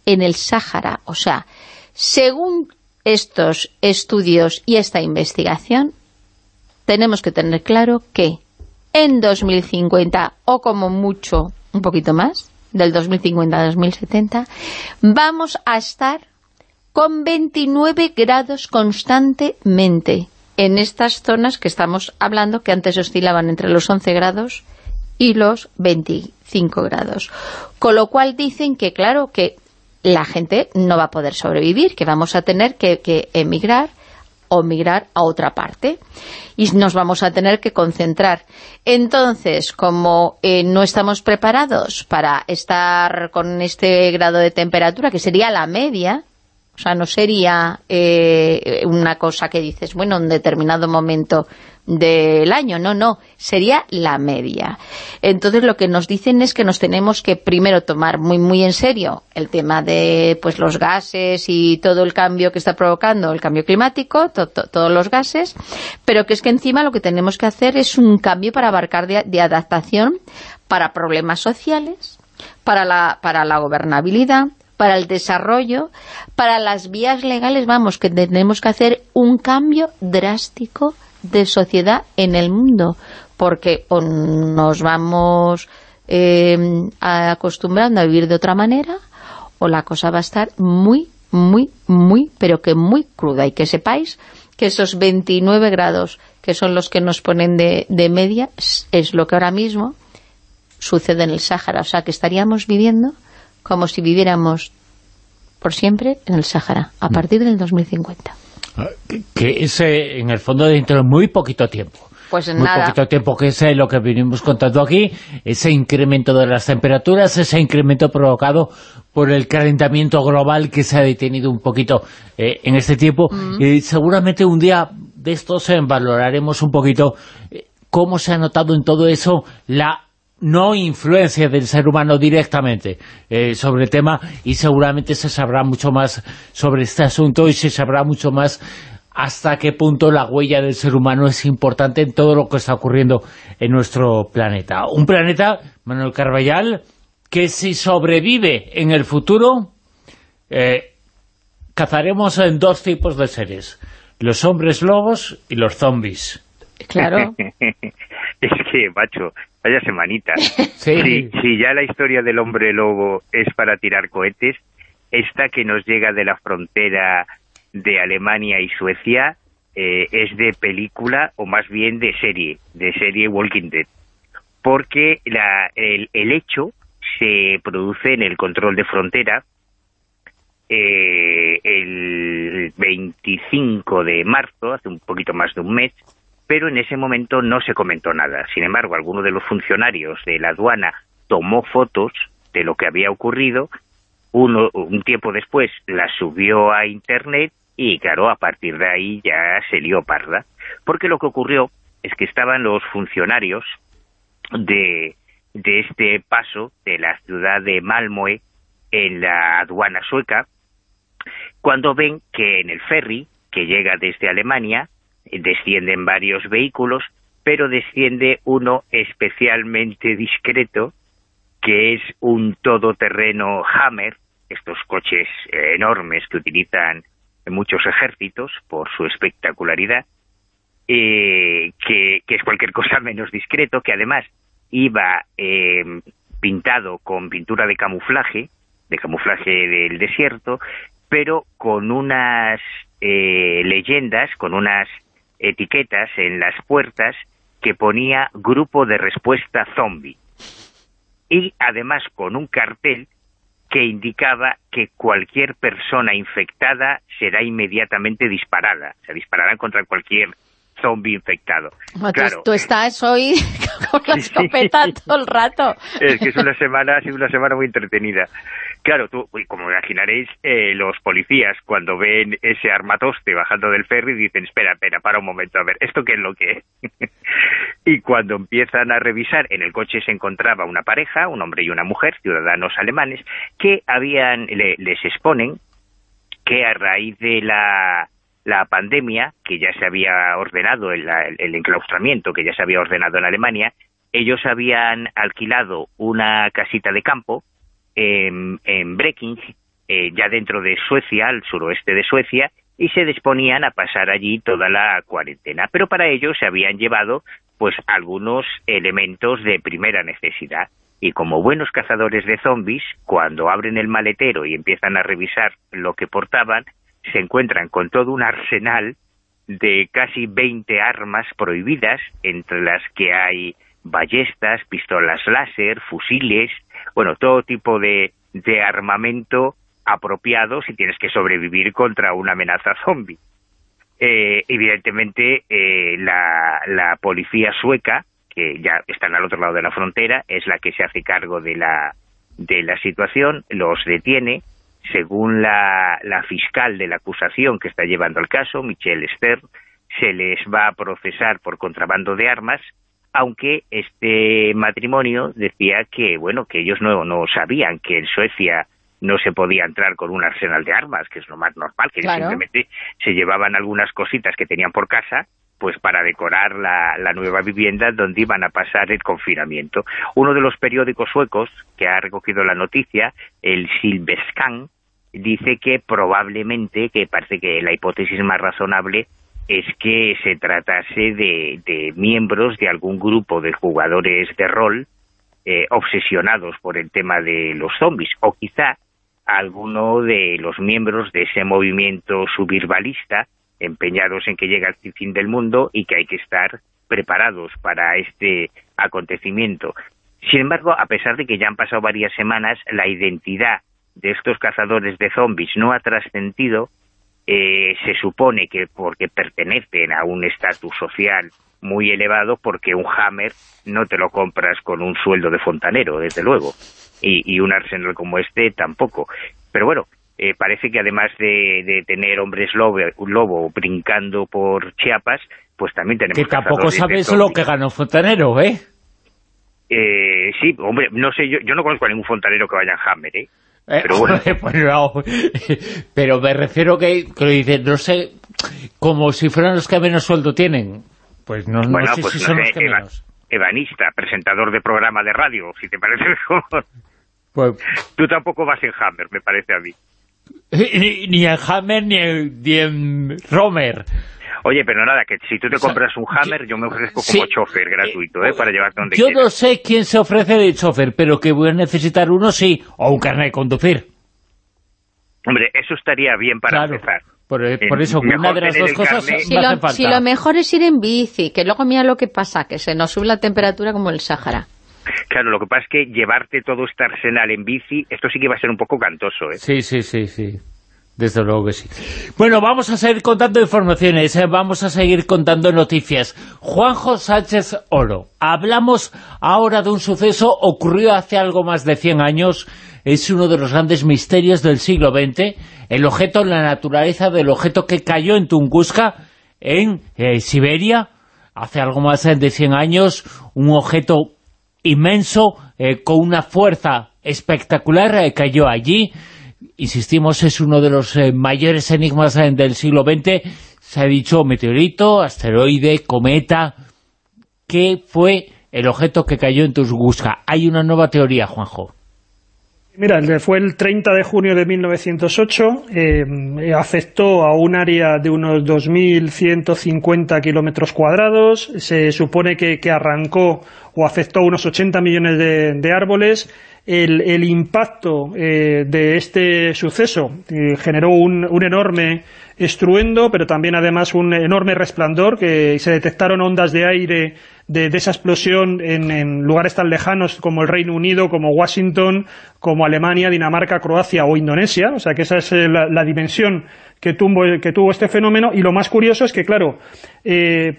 Speaker 4: en el Sáhara. O sea, según estos estudios y esta investigación, tenemos que tener claro que en 2050, o como mucho, un poquito más, del 2050 a 2070, vamos a estar con 29 grados constantemente en estas zonas que estamos hablando, que antes oscilaban entre los 11 grados y los 25 grados. Con lo cual dicen que, claro, que la gente no va a poder sobrevivir, que vamos a tener que, que emigrar o migrar a otra parte y nos vamos a tener que concentrar. Entonces, como eh, no estamos preparados para estar con este grado de temperatura, que sería la media, o sea, no sería eh, una cosa que dices, bueno, en determinado momento del año, no, no, sería la media. Entonces lo que nos dicen es que nos tenemos que primero tomar muy muy en serio el tema de pues los gases y todo el cambio que está provocando el cambio climático, to to todos los gases, pero que es que encima lo que tenemos que hacer es un cambio para abarcar de, de adaptación para problemas sociales, para la, para la gobernabilidad, para el desarrollo, para las vías legales, vamos, que tenemos que hacer un cambio drástico de sociedad en el mundo, porque o nos vamos eh, acostumbrando a vivir de otra manera, o la cosa va a estar muy, muy, muy, pero que muy cruda. Y que sepáis que esos 29 grados, que son los que nos ponen de, de media, es, lo que ahora mismo sucede en el Sáhara. O sea, que estaríamos viviendo como si viviéramos por siempre en el Sáhara, a
Speaker 2: Mm.
Speaker 4: partir del 2050.
Speaker 2: Que es, eh, en el fondo, dentro de muy poquito tiempo.
Speaker 4: Pues
Speaker 2: muy
Speaker 4: nada,
Speaker 2: poquito tiempo, que es eh, lo que venimos contando aquí, ese incremento de las temperaturas, ese incremento provocado por el calentamiento global que se ha detenido un poquito eh, en este tiempo. Y seguramente un día de estos eh, valoraremos un poquito eh, cómo se ha notado en todo eso la no influencia del ser humano directamente eh, sobre el tema y seguramente se sabrá mucho más sobre este asunto y se sabrá mucho más hasta qué punto la huella del ser humano es importante en todo lo que está ocurriendo en nuestro planeta. Un planeta, Manuel Carballal, que si sobrevive en el futuro, eh, cazaremos en dos tipos de seres, los hombres lobos y los zombies.
Speaker 4: claro.
Speaker 5: es que, macho, vaya semanita.
Speaker 2: Sí.
Speaker 5: Si, si ya la historia del hombre lobo es para tirar cohetes, esta que nos llega de la frontera de Alemania y Suecia eh, es de película o más bien de serie, de serie Walking Dead. Porque la, el, el hecho se produce en el control de frontera eh, el 25 de marzo, hace un poquito más de un mes, pero en ese momento no se comentó nada. Sin embargo, alguno de los funcionarios de la aduana tomó fotos de lo que había ocurrido, uno, un tiempo después las subió a Internet y claro, a partir de ahí ya se lió parda. Porque lo que ocurrió es que estaban los funcionarios de, de este paso de la ciudad de Malmö en la aduana sueca, cuando ven que en el ferry que llega desde Alemania descienden varios vehículos, pero desciende uno especialmente discreto, que es un todoterreno Hammer, estos coches enormes que utilizan muchos ejércitos por su espectacularidad, eh, que, que es cualquier cosa menos discreto, que además iba eh, pintado con pintura de camuflaje, de camuflaje del desierto, pero con unas eh, leyendas, con unas etiquetas en las puertas que ponía Grupo de Respuesta Zombie. Y además con un cartel que indicaba que cualquier persona infectada será inmediatamente disparada. Se dispararán contra cualquier zombie infectado.
Speaker 4: Bueno,
Speaker 5: Claro,
Speaker 4: Tú estás hoy con la escopeta todo el rato.
Speaker 5: es que es una semana, ha sido una semana muy entretenida. Claro, tú, como imaginaréis, eh, los policías cuando ven ese armatoste bajando del ferry dicen, espera, espera, para un momento, a ver, ¿esto qué es lo que es? y cuando empiezan a revisar, en el coche se encontraba una pareja, un hombre y una mujer, ciudadanos alemanes, que habían, le- les exponen que a raíz de la, la pandemia, que ya se había ordenado, el, el enclaustramiento que ya se había ordenado en Alemania, ellos habían alquilado una casita de campo en, en Breking, eh, ya dentro de Suecia, al suroeste de Suecia, y se disponían a pasar allí toda la cuarentena. Pero para ello se habían llevado pues algunos elementos de primera necesidad. Y como buenos cazadores de zombies, cuando abren el maletero y empiezan a revisar lo que portaban, se encuentran con todo un arsenal de casi 20 armas prohibidas, entre las que hay ballestas, pistolas láser, fusiles, bueno, todo tipo de, de armamento apropiado si tienes que sobrevivir contra una amenaza zombie. Eh, evidentemente, eh, la, la policía sueca, que ya están al otro lado de la frontera, es la que se hace cargo de la, de la situación, los detiene, según la, la fiscal de la acusación que está llevando el caso, Michelle Stern, se les va a procesar por contrabando de armas, aunque este matrimonio decía que, bueno, que ellos no, no sabían que en Suecia no se podía entrar con un arsenal de armas, que es lo más normal, que
Speaker 4: Claro.
Speaker 5: simplemente se llevaban algunas cositas que tenían por casa, pues para decorar la, la nueva vivienda donde iban a pasar el confinamiento. Uno de los periódicos suecos que ha recogido la noticia, el Silveskan, dice que probablemente, que parece que la hipótesis más razonable es que se tratase de, de miembros de algún grupo de jugadores de rol eh, obsesionados por el tema de los zombies, o quizá alguno de los miembros de ese movimiento subirbalista empeñados en que llega el fin del mundo y que hay que estar preparados para este acontecimiento. Sin embargo, a pesar de que ya han pasado varias semanas, la identidad de estos cazadores de zombies no ha trascendido, eh, se supone que porque pertenecen a un estatus social muy elevado, porque un Hammer no te lo compras con un sueldo de fontanero, desde luego, y, un arsenal como este tampoco. Pero bueno, eh, parece que además de, tener hombres lobo, lobo brincando por Chiapas, pues también tenemos...
Speaker 2: Que tampoco sabes lo que ganó Fontanero, ¿eh?
Speaker 5: ¿eh? sí, hombre, no sé, yo, yo no conozco a ningún fontanero que vaya en Hammer, ¿eh? Eh pero bueno.
Speaker 2: Pues pero me refiero que, que dicen, no sé, como si fueran los que menos sueldo tienen. Pues no, no sé pues si son los que menos.
Speaker 5: Evanista, presentador de programa de radio, si te parece mejor. Pues, Tú tampoco vas en Hammer, me parece a mí.
Speaker 2: Ni, en Hammer ni en Romer.
Speaker 5: Oye, pero nada, que si tú te compras un Hammer, yo me ofrezco como chofer gratuito, ¿eh? Para llevarte donde
Speaker 2: Yo no sé quién se ofrece de chofer, pero que voy a necesitar uno sí, o un carnet de conducir.
Speaker 5: Hombre, eso estaría bien para empezar.
Speaker 2: Por, eh, eso, una de las dos cosas
Speaker 4: si lo, si lo mejor es ir en bici, que luego mira lo que pasa, que se nos sube la temperatura como el Sáhara.
Speaker 5: Claro, lo que pasa es que llevarte todo este arsenal en bici, esto sí que va a ser un poco cantoso, ¿eh?
Speaker 2: Sí, sí, sí, sí. Desde luego que sí. Bueno, vamos a seguir contando informaciones, eh, vamos a seguir contando noticias. Juanjo Sánchez Oro, hablamos ahora de un suceso ocurrido hace algo más de 100 años, es uno de los grandes misterios del siglo XX, el objeto, la naturaleza del objeto que cayó en Tunguska, en eh, Siberia, hace algo más de 100 años, un objeto inmenso, eh, con una fuerza espectacular, cayó allí, insistimos, es uno de los eh, mayores enigmas eh, del siglo XX. Se ha dicho meteorito, asteroide, cometa. ¿Qué fue el objeto que cayó en Tunguska? Hay una nueva teoría, Juanjo.
Speaker 6: Mira, fue el 30 de junio de 1908, eh, afectó a un área de unos 2.150 kilómetros cuadrados, se supone que, arrancó o afectó unos 80 millones de árboles, el, impacto eh, de este suceso. Eh, generó un, enorme estruendo, pero también además un enorme resplandor, que se detectaron ondas de aire de, esa explosión en, lugares tan lejanos como el Reino Unido, como Washington, como Alemania, Dinamarca, Croacia o Indonesia, o sea que esa es eh, la, dimensión que tuvo, que tuvo este fenómeno, y lo más curioso es que, claro,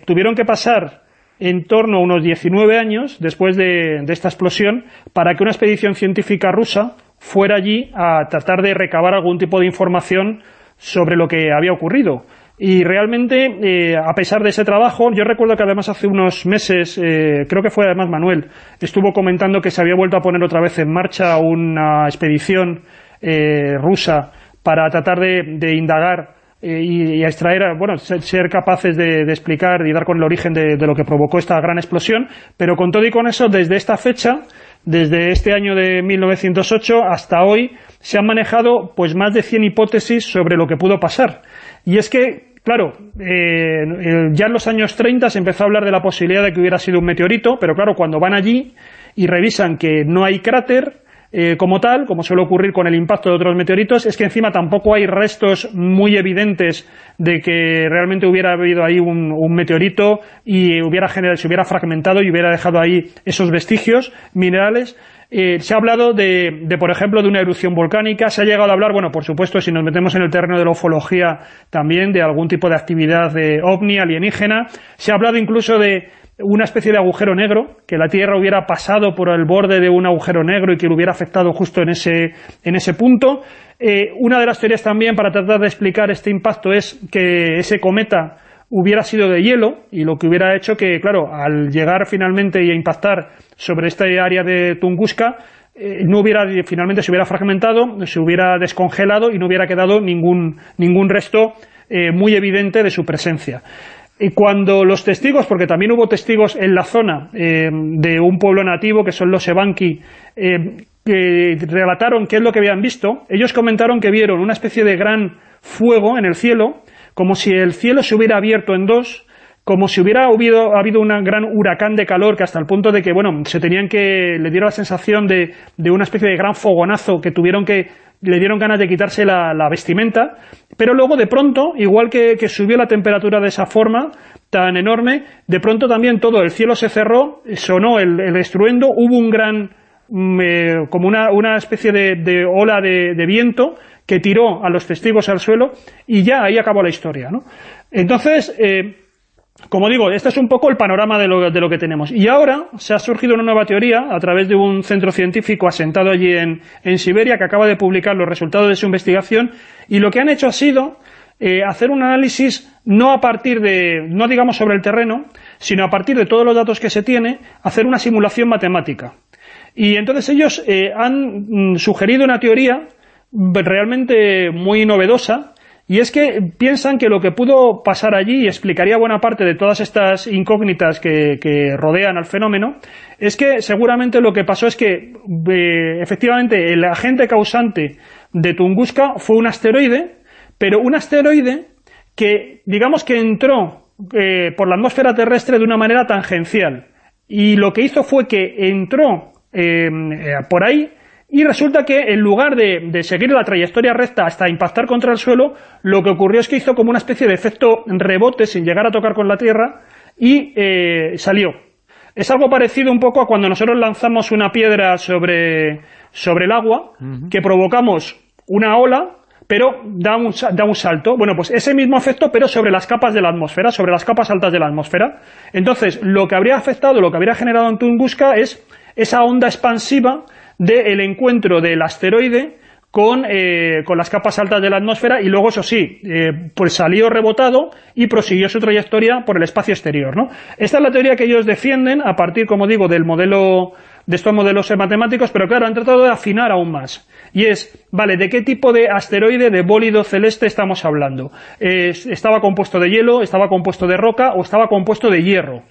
Speaker 6: tuvieron que pasar en torno a unos 19 años después de, esta explosión para que una expedición científica rusa fuera allí a tratar de recabar algún tipo de información sobre lo que había ocurrido. Y realmente, eh, a pesar de ese trabajo, yo recuerdo que además hace unos meses, eh, creo que fue además Manuel, estuvo comentando que se había vuelto a poner otra vez en marcha una expedición eh, rusa para tratar de indagar eh, y, a extraer, bueno, ser, capaces de, explicar y dar con el origen de, lo que provocó esta gran explosión, pero con todo y con eso, desde esta fecha, desde este año de 1908 hasta hoy, se han manejado pues más de 100 hipótesis sobre lo que pudo pasar. Y es que, claro, eh, ya en los años 30 se empezó a hablar de la posibilidad de que hubiera sido un meteorito, pero claro, cuando van allí y revisan que no hay cráter, eh, como tal, como suele ocurrir con el impacto de otros meteoritos, es que encima tampoco hay restos muy evidentes de que realmente hubiera habido ahí un, meteorito y hubiera generado, se hubiera fragmentado y hubiera dejado ahí esos vestigios minerales. Eh, se ha hablado de, por ejemplo, de una erupción volcánica, se ha llegado a hablar, bueno, por supuesto, si nos metemos en el terreno de la ufología, también de algún tipo de actividad de ovni, alienígena, se ha hablado incluso de una especie de agujero negro, que la Tierra hubiera pasado por el borde de un agujero negro y que lo hubiera afectado justo en ese, en ese punto. Eh, una de las teorías también para tratar de explicar este impacto es que ese cometa hubiera sido de hielo y lo que hubiera hecho que, claro, al llegar finalmente y a impactar sobre esta área de Tunguska, eh, no hubiera, finalmente se hubiera fragmentado, se hubiera descongelado y no hubiera quedado ningún, ningún resto eh, muy evidente de su presencia. Y cuando los testigos, porque también hubo testigos en la zona eh, de un pueblo nativo, que son los Ebanki, eh, que relataron qué es lo que habían visto, ellos comentaron que vieron una especie de gran fuego en el cielo, como si el cielo se hubiera abierto en dos, como si hubiera habido, habido un gran huracán de calor que hasta el punto de que, bueno, se tenían que, le dieron la sensación de, de una especie de gran fogonazo que tuvieron que le dieron ganas de quitarse la, vestimenta, pero luego de pronto, igual que, subió la temperatura de esa forma, tan enorme, de pronto también todo el cielo se cerró, sonó el, estruendo, hubo un gran, mm, eh, como una, una especie de, de ola de, de viento que tiró a los testigos al suelo y ya ahí acabó la historia, ¿no? Entonces, eh, como digo, este es un poco el panorama de lo, que tenemos. Y ahora se ha surgido una nueva teoría a través de un centro científico asentado allí en, en Siberia que acaba de publicar los resultados de su investigación y lo que han hecho ha sido eh, hacer un análisis no a partir de, no digamos sobre el terreno, sino a partir de todos los datos que se tiene, hacer una simulación matemática. Y entonces ellos eh, han mm, sugerido una teoría realmente muy novedosa, y es que piensan que lo que pudo pasar allí, y explicaría buena parte de todas estas incógnitas que, que rodean al fenómeno, es que seguramente lo que pasó es que eh, efectivamente el agente causante de Tunguska fue un asteroide, pero un asteroide que, digamos que entró eh, por la atmósfera terrestre de una manera tangencial, y lo que hizo fue que entró eh, por ahí, y resulta que en lugar de, de, seguir la trayectoria recta hasta impactar contra el suelo, lo que ocurrió es que hizo como una especie de efecto rebote sin llegar a tocar con la Tierra y eh, salió. Es algo parecido un poco a cuando nosotros lanzamos una piedra sobre, sobre el agua, uh -huh. que provocamos una ola, pero da un, da un salto. Bueno, pues ese mismo efecto, pero sobre las capas de la atmósfera, sobre las capas altas de la atmósfera. Entonces, lo que habría afectado, lo que habría generado en Tunguska es esa onda expansiva del encuentro del asteroide con, eh, con, las capas altas de la atmósfera y luego, eso sí, eh, pues salió rebotado y prosiguió su trayectoria por el espacio exterior. ¿no? Esta es la teoría que ellos defienden a partir, como digo, del modelo de estos modelos matemáticos, pero claro, han tratado de afinar aún más. Y es, vale, ¿de qué tipo de asteroide, de bólido celeste estamos hablando? Eh, ¿Estaba compuesto de hielo, estaba compuesto de roca o estaba compuesto de hierro?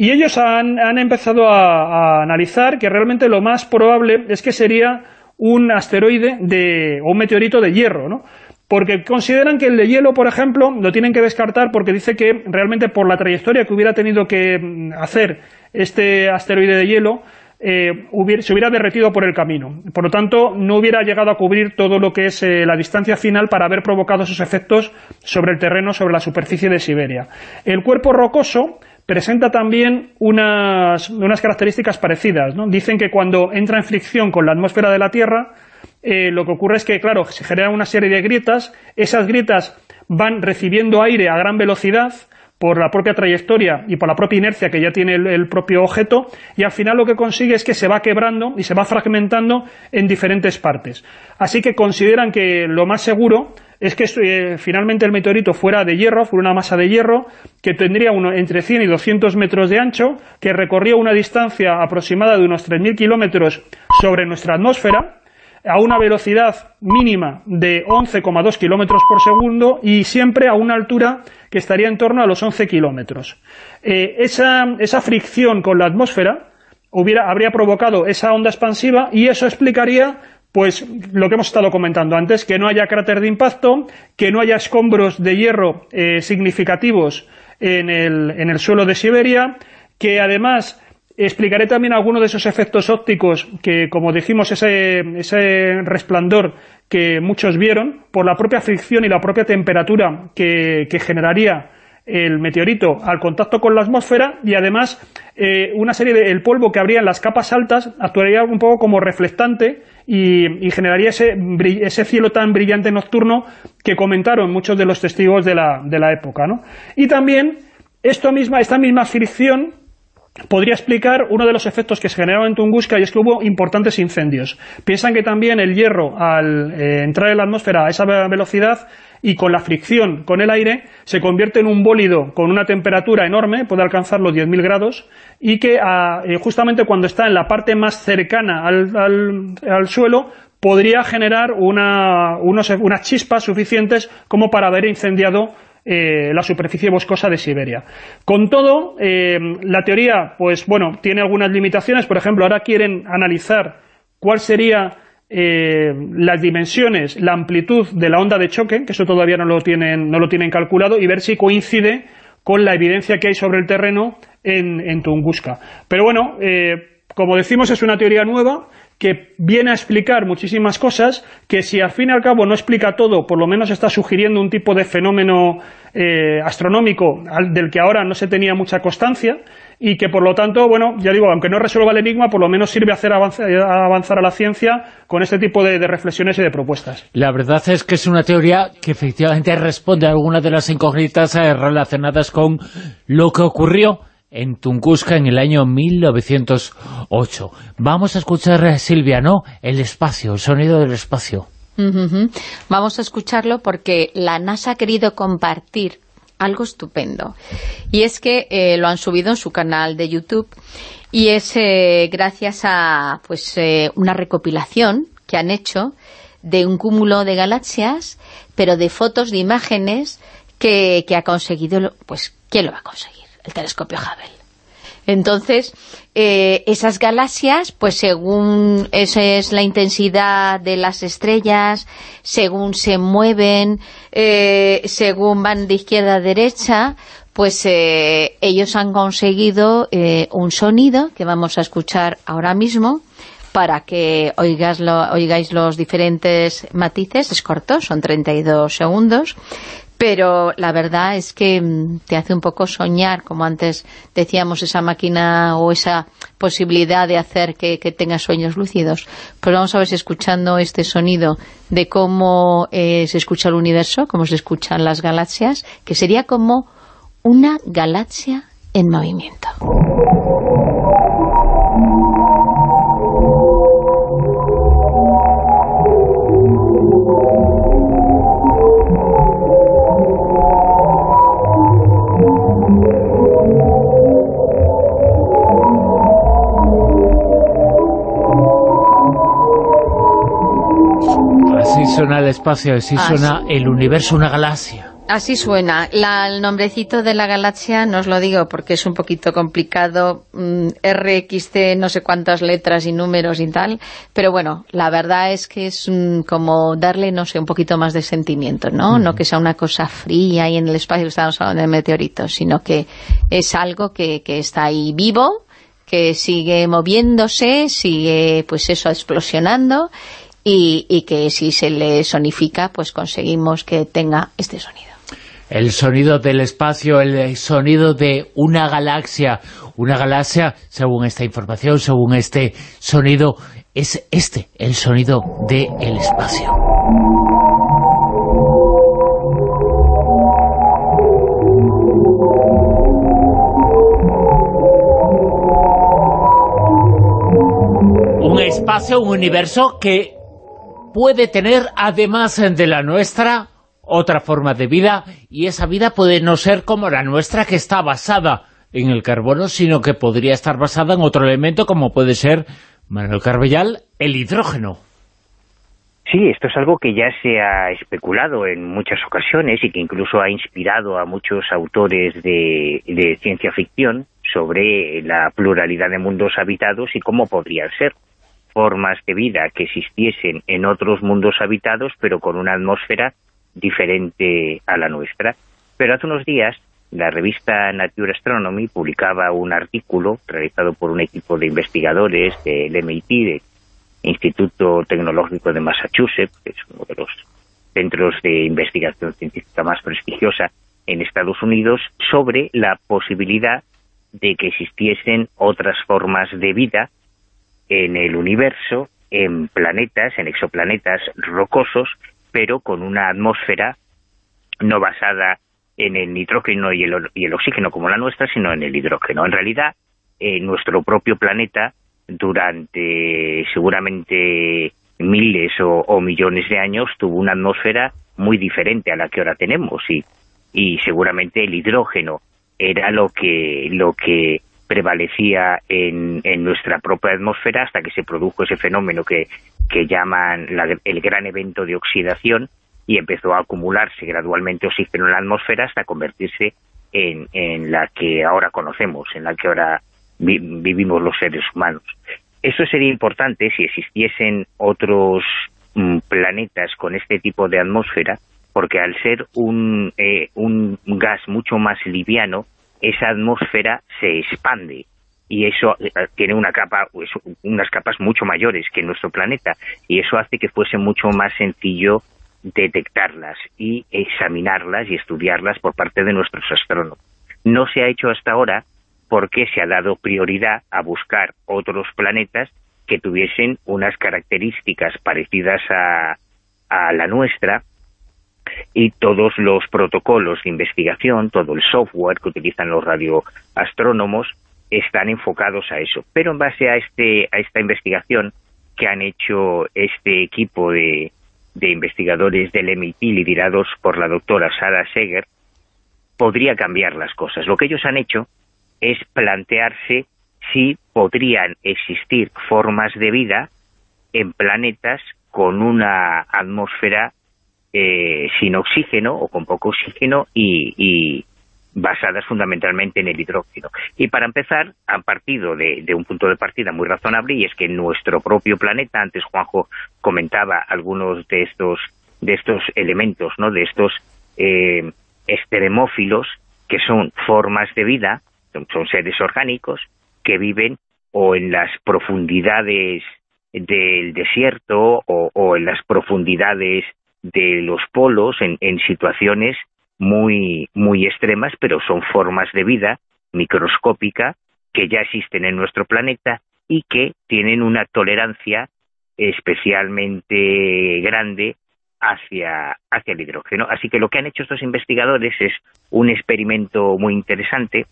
Speaker 6: Y ellos han, han empezado a, a, analizar que realmente lo más probable es que sería un asteroide de, o un meteorito de hierro, ¿no? Porque consideran que el de hielo, por ejemplo, lo tienen que descartar porque dice que realmente por la trayectoria que hubiera tenido que mm, hacer este asteroide de hielo, eh, hubiera, se hubiera derretido por el camino. Por lo tanto, no hubiera llegado a cubrir todo lo que es eh, la distancia final para haber provocado esos efectos sobre el terreno, sobre la superficie de Siberia. El cuerpo rocoso presenta también unas, unas características parecidas. ¿no? Dicen que cuando entra en fricción con la atmósfera de la Tierra, eh, lo que ocurre es que, claro, se generan una serie de grietas, esas grietas van recibiendo aire a gran velocidad, por la propia trayectoria y por la propia inercia que ya tiene el, propio objeto y al final lo que consigue es que se va quebrando y se va fragmentando en diferentes partes. Así que consideran que lo más seguro es que eh, finalmente el meteorito fuera de hierro, fuera una masa de hierro que tendría uno, entre 100 y 200 metros de ancho, que recorría una distancia aproximada de unos 3.000 kilómetros sobre nuestra atmósfera, a una velocidad mínima de 11,2 kilómetros por segundo y siempre a una altura que estaría en torno a los 11 kilómetros. Eh, esa, esa fricción con la atmósfera habría provocado esa onda expansiva y eso explicaría pues lo que hemos estado comentando antes, que no haya cráter de impacto, que no haya escombros de hierro eh, significativos en el, en el suelo de Siberia, que además explicaré también algunos de esos efectos ópticos que, como dijimos, ese, ese resplandor que muchos vieron, por la propia fricción y la propia temperatura que, que generaría el meteorito al contacto con la atmósfera y además eh, una serie de el polvo que habría en las capas altas actuaría un poco como reflectante y, generaría ese, ese cielo tan brillante nocturno que comentaron muchos de los testigos de la, de la época. ¿no? Y también esto misma, esta misma fricción podría explicar uno de los efectos que se generaron en Tunguska y es que hubo importantes incendios. Piensan que también el hierro, al eh, entrar en la atmósfera a esa velocidad y con la fricción con el aire, se convierte en un bólido con una temperatura enorme, puede alcanzar los 10.000 grados, y que a, eh, justamente cuando está en la parte más cercana al, al, suelo, podría generar una, unas chispas suficientes como para haber incendiado eh, la superficie boscosa de Siberia. Con todo, eh, la teoría, pues bueno, tiene algunas limitaciones. Por ejemplo, ahora quieren analizar cuál sería eh, las dimensiones, la amplitud de la onda de choque, que eso todavía no lo tienen, no lo tienen calculado, y ver si coincide con la evidencia que hay sobre el terreno en, en Tunguska. Pero bueno, como decimos, es una teoría nueva, que viene a explicar muchísimas cosas, que si al fin y al cabo no explica todo, por lo menos está sugiriendo un tipo de fenómeno eh, astronómico del que ahora no se tenía mucha constancia y que por lo tanto, bueno, ya digo, aunque no resuelva el enigma, por lo menos sirve hacer avanzar a la ciencia con este tipo de, reflexiones y de propuestas.
Speaker 2: La verdad es que es una teoría que efectivamente responde a algunas de las incógnitas eh, relacionadas con lo que ocurrió en Tunguska en el año 1908. Vamos a escuchar, eh, Silvia, ¿no? El espacio, el sonido del espacio.
Speaker 4: Vamos a escucharlo porque la NASA ha querido compartir algo estupendo. Y es que eh, lo han subido en su canal de YouTube y es eh, gracias a pues eh, una recopilación que han hecho de un cúmulo de galaxias, pero de fotos, de imágenes que, que ha conseguido, pues, ¿quién lo va a conseguir? El telescopio Hubble. Entonces, eh, esas galaxias, pues según esa es la intensidad de las estrellas, según se mueven, eh, según van de izquierda a derecha, pues eh, ellos han conseguido un sonido que vamos a escuchar ahora mismo para que oigáis los diferentes matices, es corto, son 32 segundos, pero la verdad es que mm, te hace un poco soñar, como antes decíamos, esa máquina o esa posibilidad de hacer que, tengas sueños lúcidos. Pues vamos a ver si escuchando este sonido de cómo eh, se escucha el universo, cómo se escuchan las galaxias, que sería como una galaxia en movimiento.
Speaker 2: Suena el espacio, así suena el universo, una galaxia.
Speaker 4: Así suena. el nombrecito de la galaxia no os lo digo porque es un poquito complicado, mm, RXC, no sé cuántas letras y números y tal, pero bueno, la verdad es que es como darle, no sé, un poquito más de sentimiento, ¿no? No que sea una cosa fría y en el espacio estamos hablando de meteoritos, sino que es algo que, que está ahí vivo, que sigue moviéndose, sigue pues eso explosionando y, que si se le sonifica, pues conseguimos que tenga este sonido.
Speaker 2: El sonido del espacio, el sonido de una galaxia. Una galaxia, según esta información, según este sonido, es este, el sonido del espacio. Un espacio, un universo que puede tener, además de la nuestra, otra forma de vida, y esa vida puede no ser como la nuestra, que está basada en el carbono, sino que podría estar basada en otro elemento, como puede ser, Manuel Carbellal, el hidrógeno.
Speaker 5: Sí, esto es algo que ya se ha especulado en muchas ocasiones y que incluso ha inspirado a muchos autores de, de ciencia ficción sobre la pluralidad de mundos habitados y cómo podría ser formas de vida que existiesen en otros mundos habitados, pero con una atmósfera diferente a la nuestra. Pero hace unos días, la revista Nature Astronomy publicaba un artículo realizado por un equipo de investigadores del MIT, del Instituto Tecnológico de Massachusetts, que es uno de los centros de investigación científica más prestigiosa en Estados Unidos, sobre la posibilidad de que existiesen otras formas de vida en el universo, en planetas, en exoplanetas rocosos, pero con una atmósfera no basada en el nitrógeno y el, oxígeno como la nuestra, sino en el hidrógeno. En realidad, en nuestro propio planeta, durante seguramente miles o, millones de años, tuvo una atmósfera muy diferente a la que ahora tenemos y, y seguramente el hidrógeno era lo que prevalecía en, nuestra propia atmósfera hasta que se produjo ese fenómeno que, llaman el gran evento de oxidación y empezó a acumularse gradualmente oxígeno en la atmósfera hasta convertirse en, la que ahora conocemos, en la que ahora vivimos los seres humanos. Eso sería importante si existiesen otros mm, planetas con este tipo de atmósfera, porque al ser un, eh, un gas mucho más liviano, esa atmósfera se expande y eso eh, tiene una capa, pues, unas capas mucho mayores que nuestro planeta y eso hace que fuese mucho más sencillo detectarlas y examinarlas y estudiarlas por parte de nuestros astrónomos. No se ha hecho hasta ahora porque se ha dado prioridad a buscar otros planetas que tuviesen unas características parecidas a, a la nuestra y todos los protocolos de investigación, todo el software que utilizan los radioastrónomos están enfocados a eso. Pero en base a, este, a esta investigación que han hecho este equipo de, de investigadores del MIT liderados por la doctora Sara Seger, podría cambiar las cosas. Lo que ellos han hecho es plantearse si podrían existir formas de vida en planetas con una atmósfera eh, sin oxígeno o con poco oxígeno y, basadas fundamentalmente en el hidrógeno. Y para empezar, han partido de, un punto de partida muy razonable y es que nuestro propio planeta, antes Juanjo comentaba algunos de estos de estos elementos, ¿no? de estos eh, extremófilos que son formas de vida, son, seres orgánicos que viven o en las profundidades del desierto o, en las profundidades de los polos en, situaciones muy, muy extremas, pero son formas de vida microscópica que ya existen en nuestro planeta y que tienen una tolerancia especialmente grande hacia, hacia el hidrógeno. Así que lo que han hecho estos investigadores es un experimento muy interesante.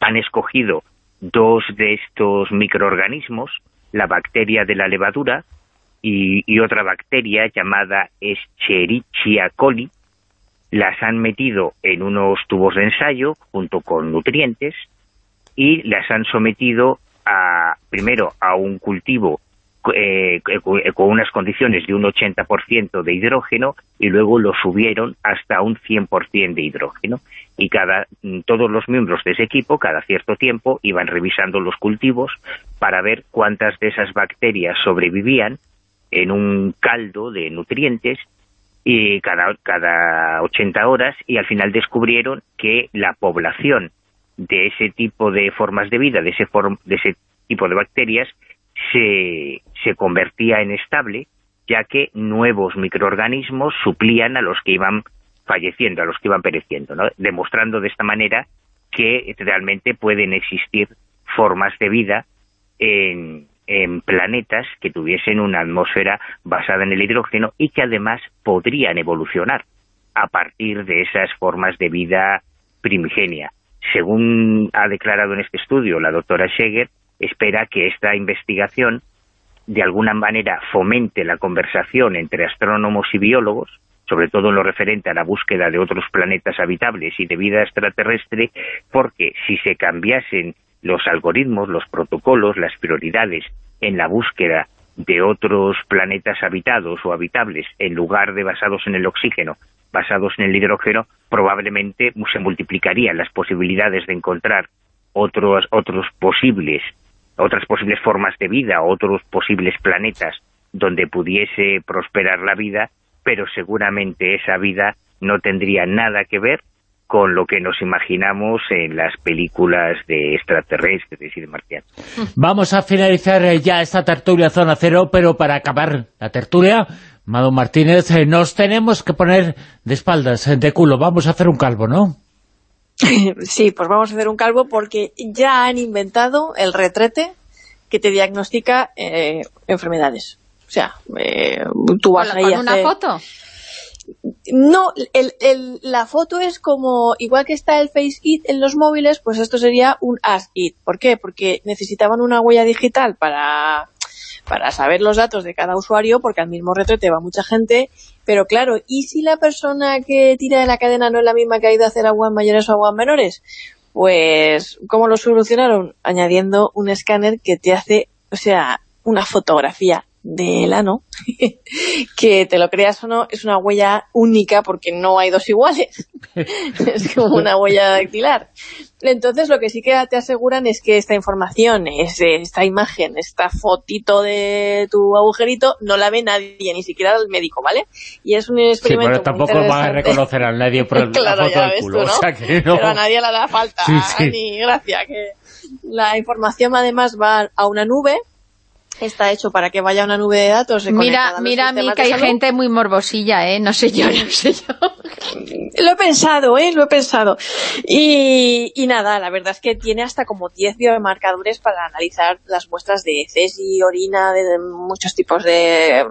Speaker 5: Han escogido dos de estos microorganismos, la bacteria de la levadura y, otra bacteria llamada Escherichia coli, las han metido en unos tubos de ensayo junto con nutrientes y las han sometido a, primero a un cultivo eh, con unas condiciones de un 80% de hidrógeno y luego lo subieron hasta un 100% de hidrógeno. Y cada todos los miembros de ese equipo, cada cierto tiempo, iban revisando los cultivos para ver cuántas de esas bacterias sobrevivían en un caldo de nutrientes y cada, cada 80 horas y al final descubrieron que la población de ese tipo de formas de vida, de ese, de ese tipo de bacterias, se, se convertía en estable, ya que nuevos microorganismos suplían a los que iban falleciendo, a los que iban pereciendo, demostrando de esta manera que realmente pueden existir formas de vida en, en planetas que tuviesen una atmósfera basada en el hidrógeno y que además podrían evolucionar a partir de esas formas de vida primigenia. Según ha declarado en este estudio la doctora Scheger, espera que esta investigación de alguna manera fomente la conversación entre astrónomos y biólogos, sobre todo en lo referente a la búsqueda de otros planetas habitables y de vida extraterrestre, porque si se cambiasen los algoritmos, los protocolos, las prioridades en la búsqueda de otros planetas habitados o habitables en lugar de basados en el oxígeno, basados en el hidrógeno, probablemente se multiplicarían las posibilidades de encontrar otros, otros posibles otras posibles formas de vida, otros posibles planetas donde pudiese prosperar la vida, pero seguramente esa vida no tendría nada que ver con lo que nos imaginamos en las películas de extraterrestres y de marcianos.
Speaker 2: Vamos a finalizar eh, ya esta tertulia Zona Cero, pero para acabar la tertulia, Mado Martínez, eh, nos tenemos que poner de espaldas, eh, de culo, vamos a hacer un calvo, ¿no?
Speaker 3: Sí, pues vamos a hacer un calvo porque ya han inventado el retrete que te diagnostica eh, enfermedades. O sea, eh, tú vas ahí
Speaker 4: a una foto?
Speaker 3: No, el, la foto es como, igual que está el Face It en los móviles, pues esto sería un Ask It. ¿Por qué? Porque necesitaban una huella digital para, para saber los datos de cada usuario, porque al mismo retrete va mucha gente pero claro, ¿y si la persona que tira de la cadena no es la misma que ha ido a hacer aguas mayores o aguas menores? Pues, ¿cómo lo solucionaron? Añadiendo un escáner que te hace, o sea, una fotografía del ano, que te lo creas o no, es una huella única porque no hay dos iguales. es como una huella dactilar. Entonces lo que sí que te aseguran es que esta información, esta imagen, esta fotito de tu agujerito, no la ve nadie, ni siquiera el médico, ¿vale? Y es un experimento
Speaker 2: Sí, pero tampoco va a reconocer a nadie por el,
Speaker 3: claro,
Speaker 2: la foto del culo.
Speaker 3: ¿no? Pero a nadie le da falta, ni gracia. Que la información además va a una nube está hecho para que vaya una nube de datos.
Speaker 4: Mira, mira a mí que hay
Speaker 3: salud.
Speaker 4: gente muy morbosilla, ¿eh? No sé yo, no sé yo.
Speaker 3: Lo he pensado, ¿eh? Lo he pensado. Y, y nada, la verdad es que tiene hasta como 10 biomarcadores para analizar las muestras de heces y orina de, de muchos tipos de,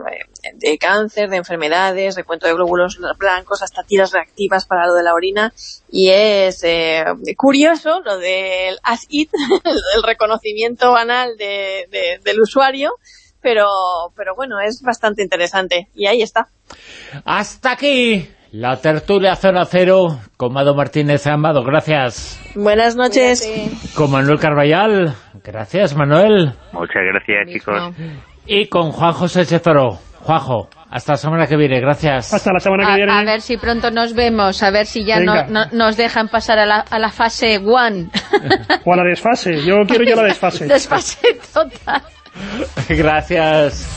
Speaker 3: de cáncer, de enfermedades, recuento de glóbulos blancos, hasta tiras reactivas para lo de la orina. Y es eh, curioso lo del ASIT, el reconocimiento anal de, de- del usuario, pero, pero bueno, es bastante interesante. Y ahí está.
Speaker 2: Hasta aquí la tertulia Zona Cero con Mado Martínez Amado. Gracias.
Speaker 3: Buenas noches.
Speaker 2: Con Manuel Carballal. Gracias, Manuel.
Speaker 5: Muchas gracias, chicos.
Speaker 2: Y con Juan José Chezoro. Juanjo, hasta la semana que viene. Gracias.
Speaker 6: Hasta la semana que
Speaker 4: A,
Speaker 6: viene.
Speaker 4: a ver si pronto nos vemos, a ver si ya no, nos dejan pasar a la, a la fase one.
Speaker 6: O a la desfase. Yo quiero yo la desfase.
Speaker 4: Desfase total.
Speaker 2: Gracias.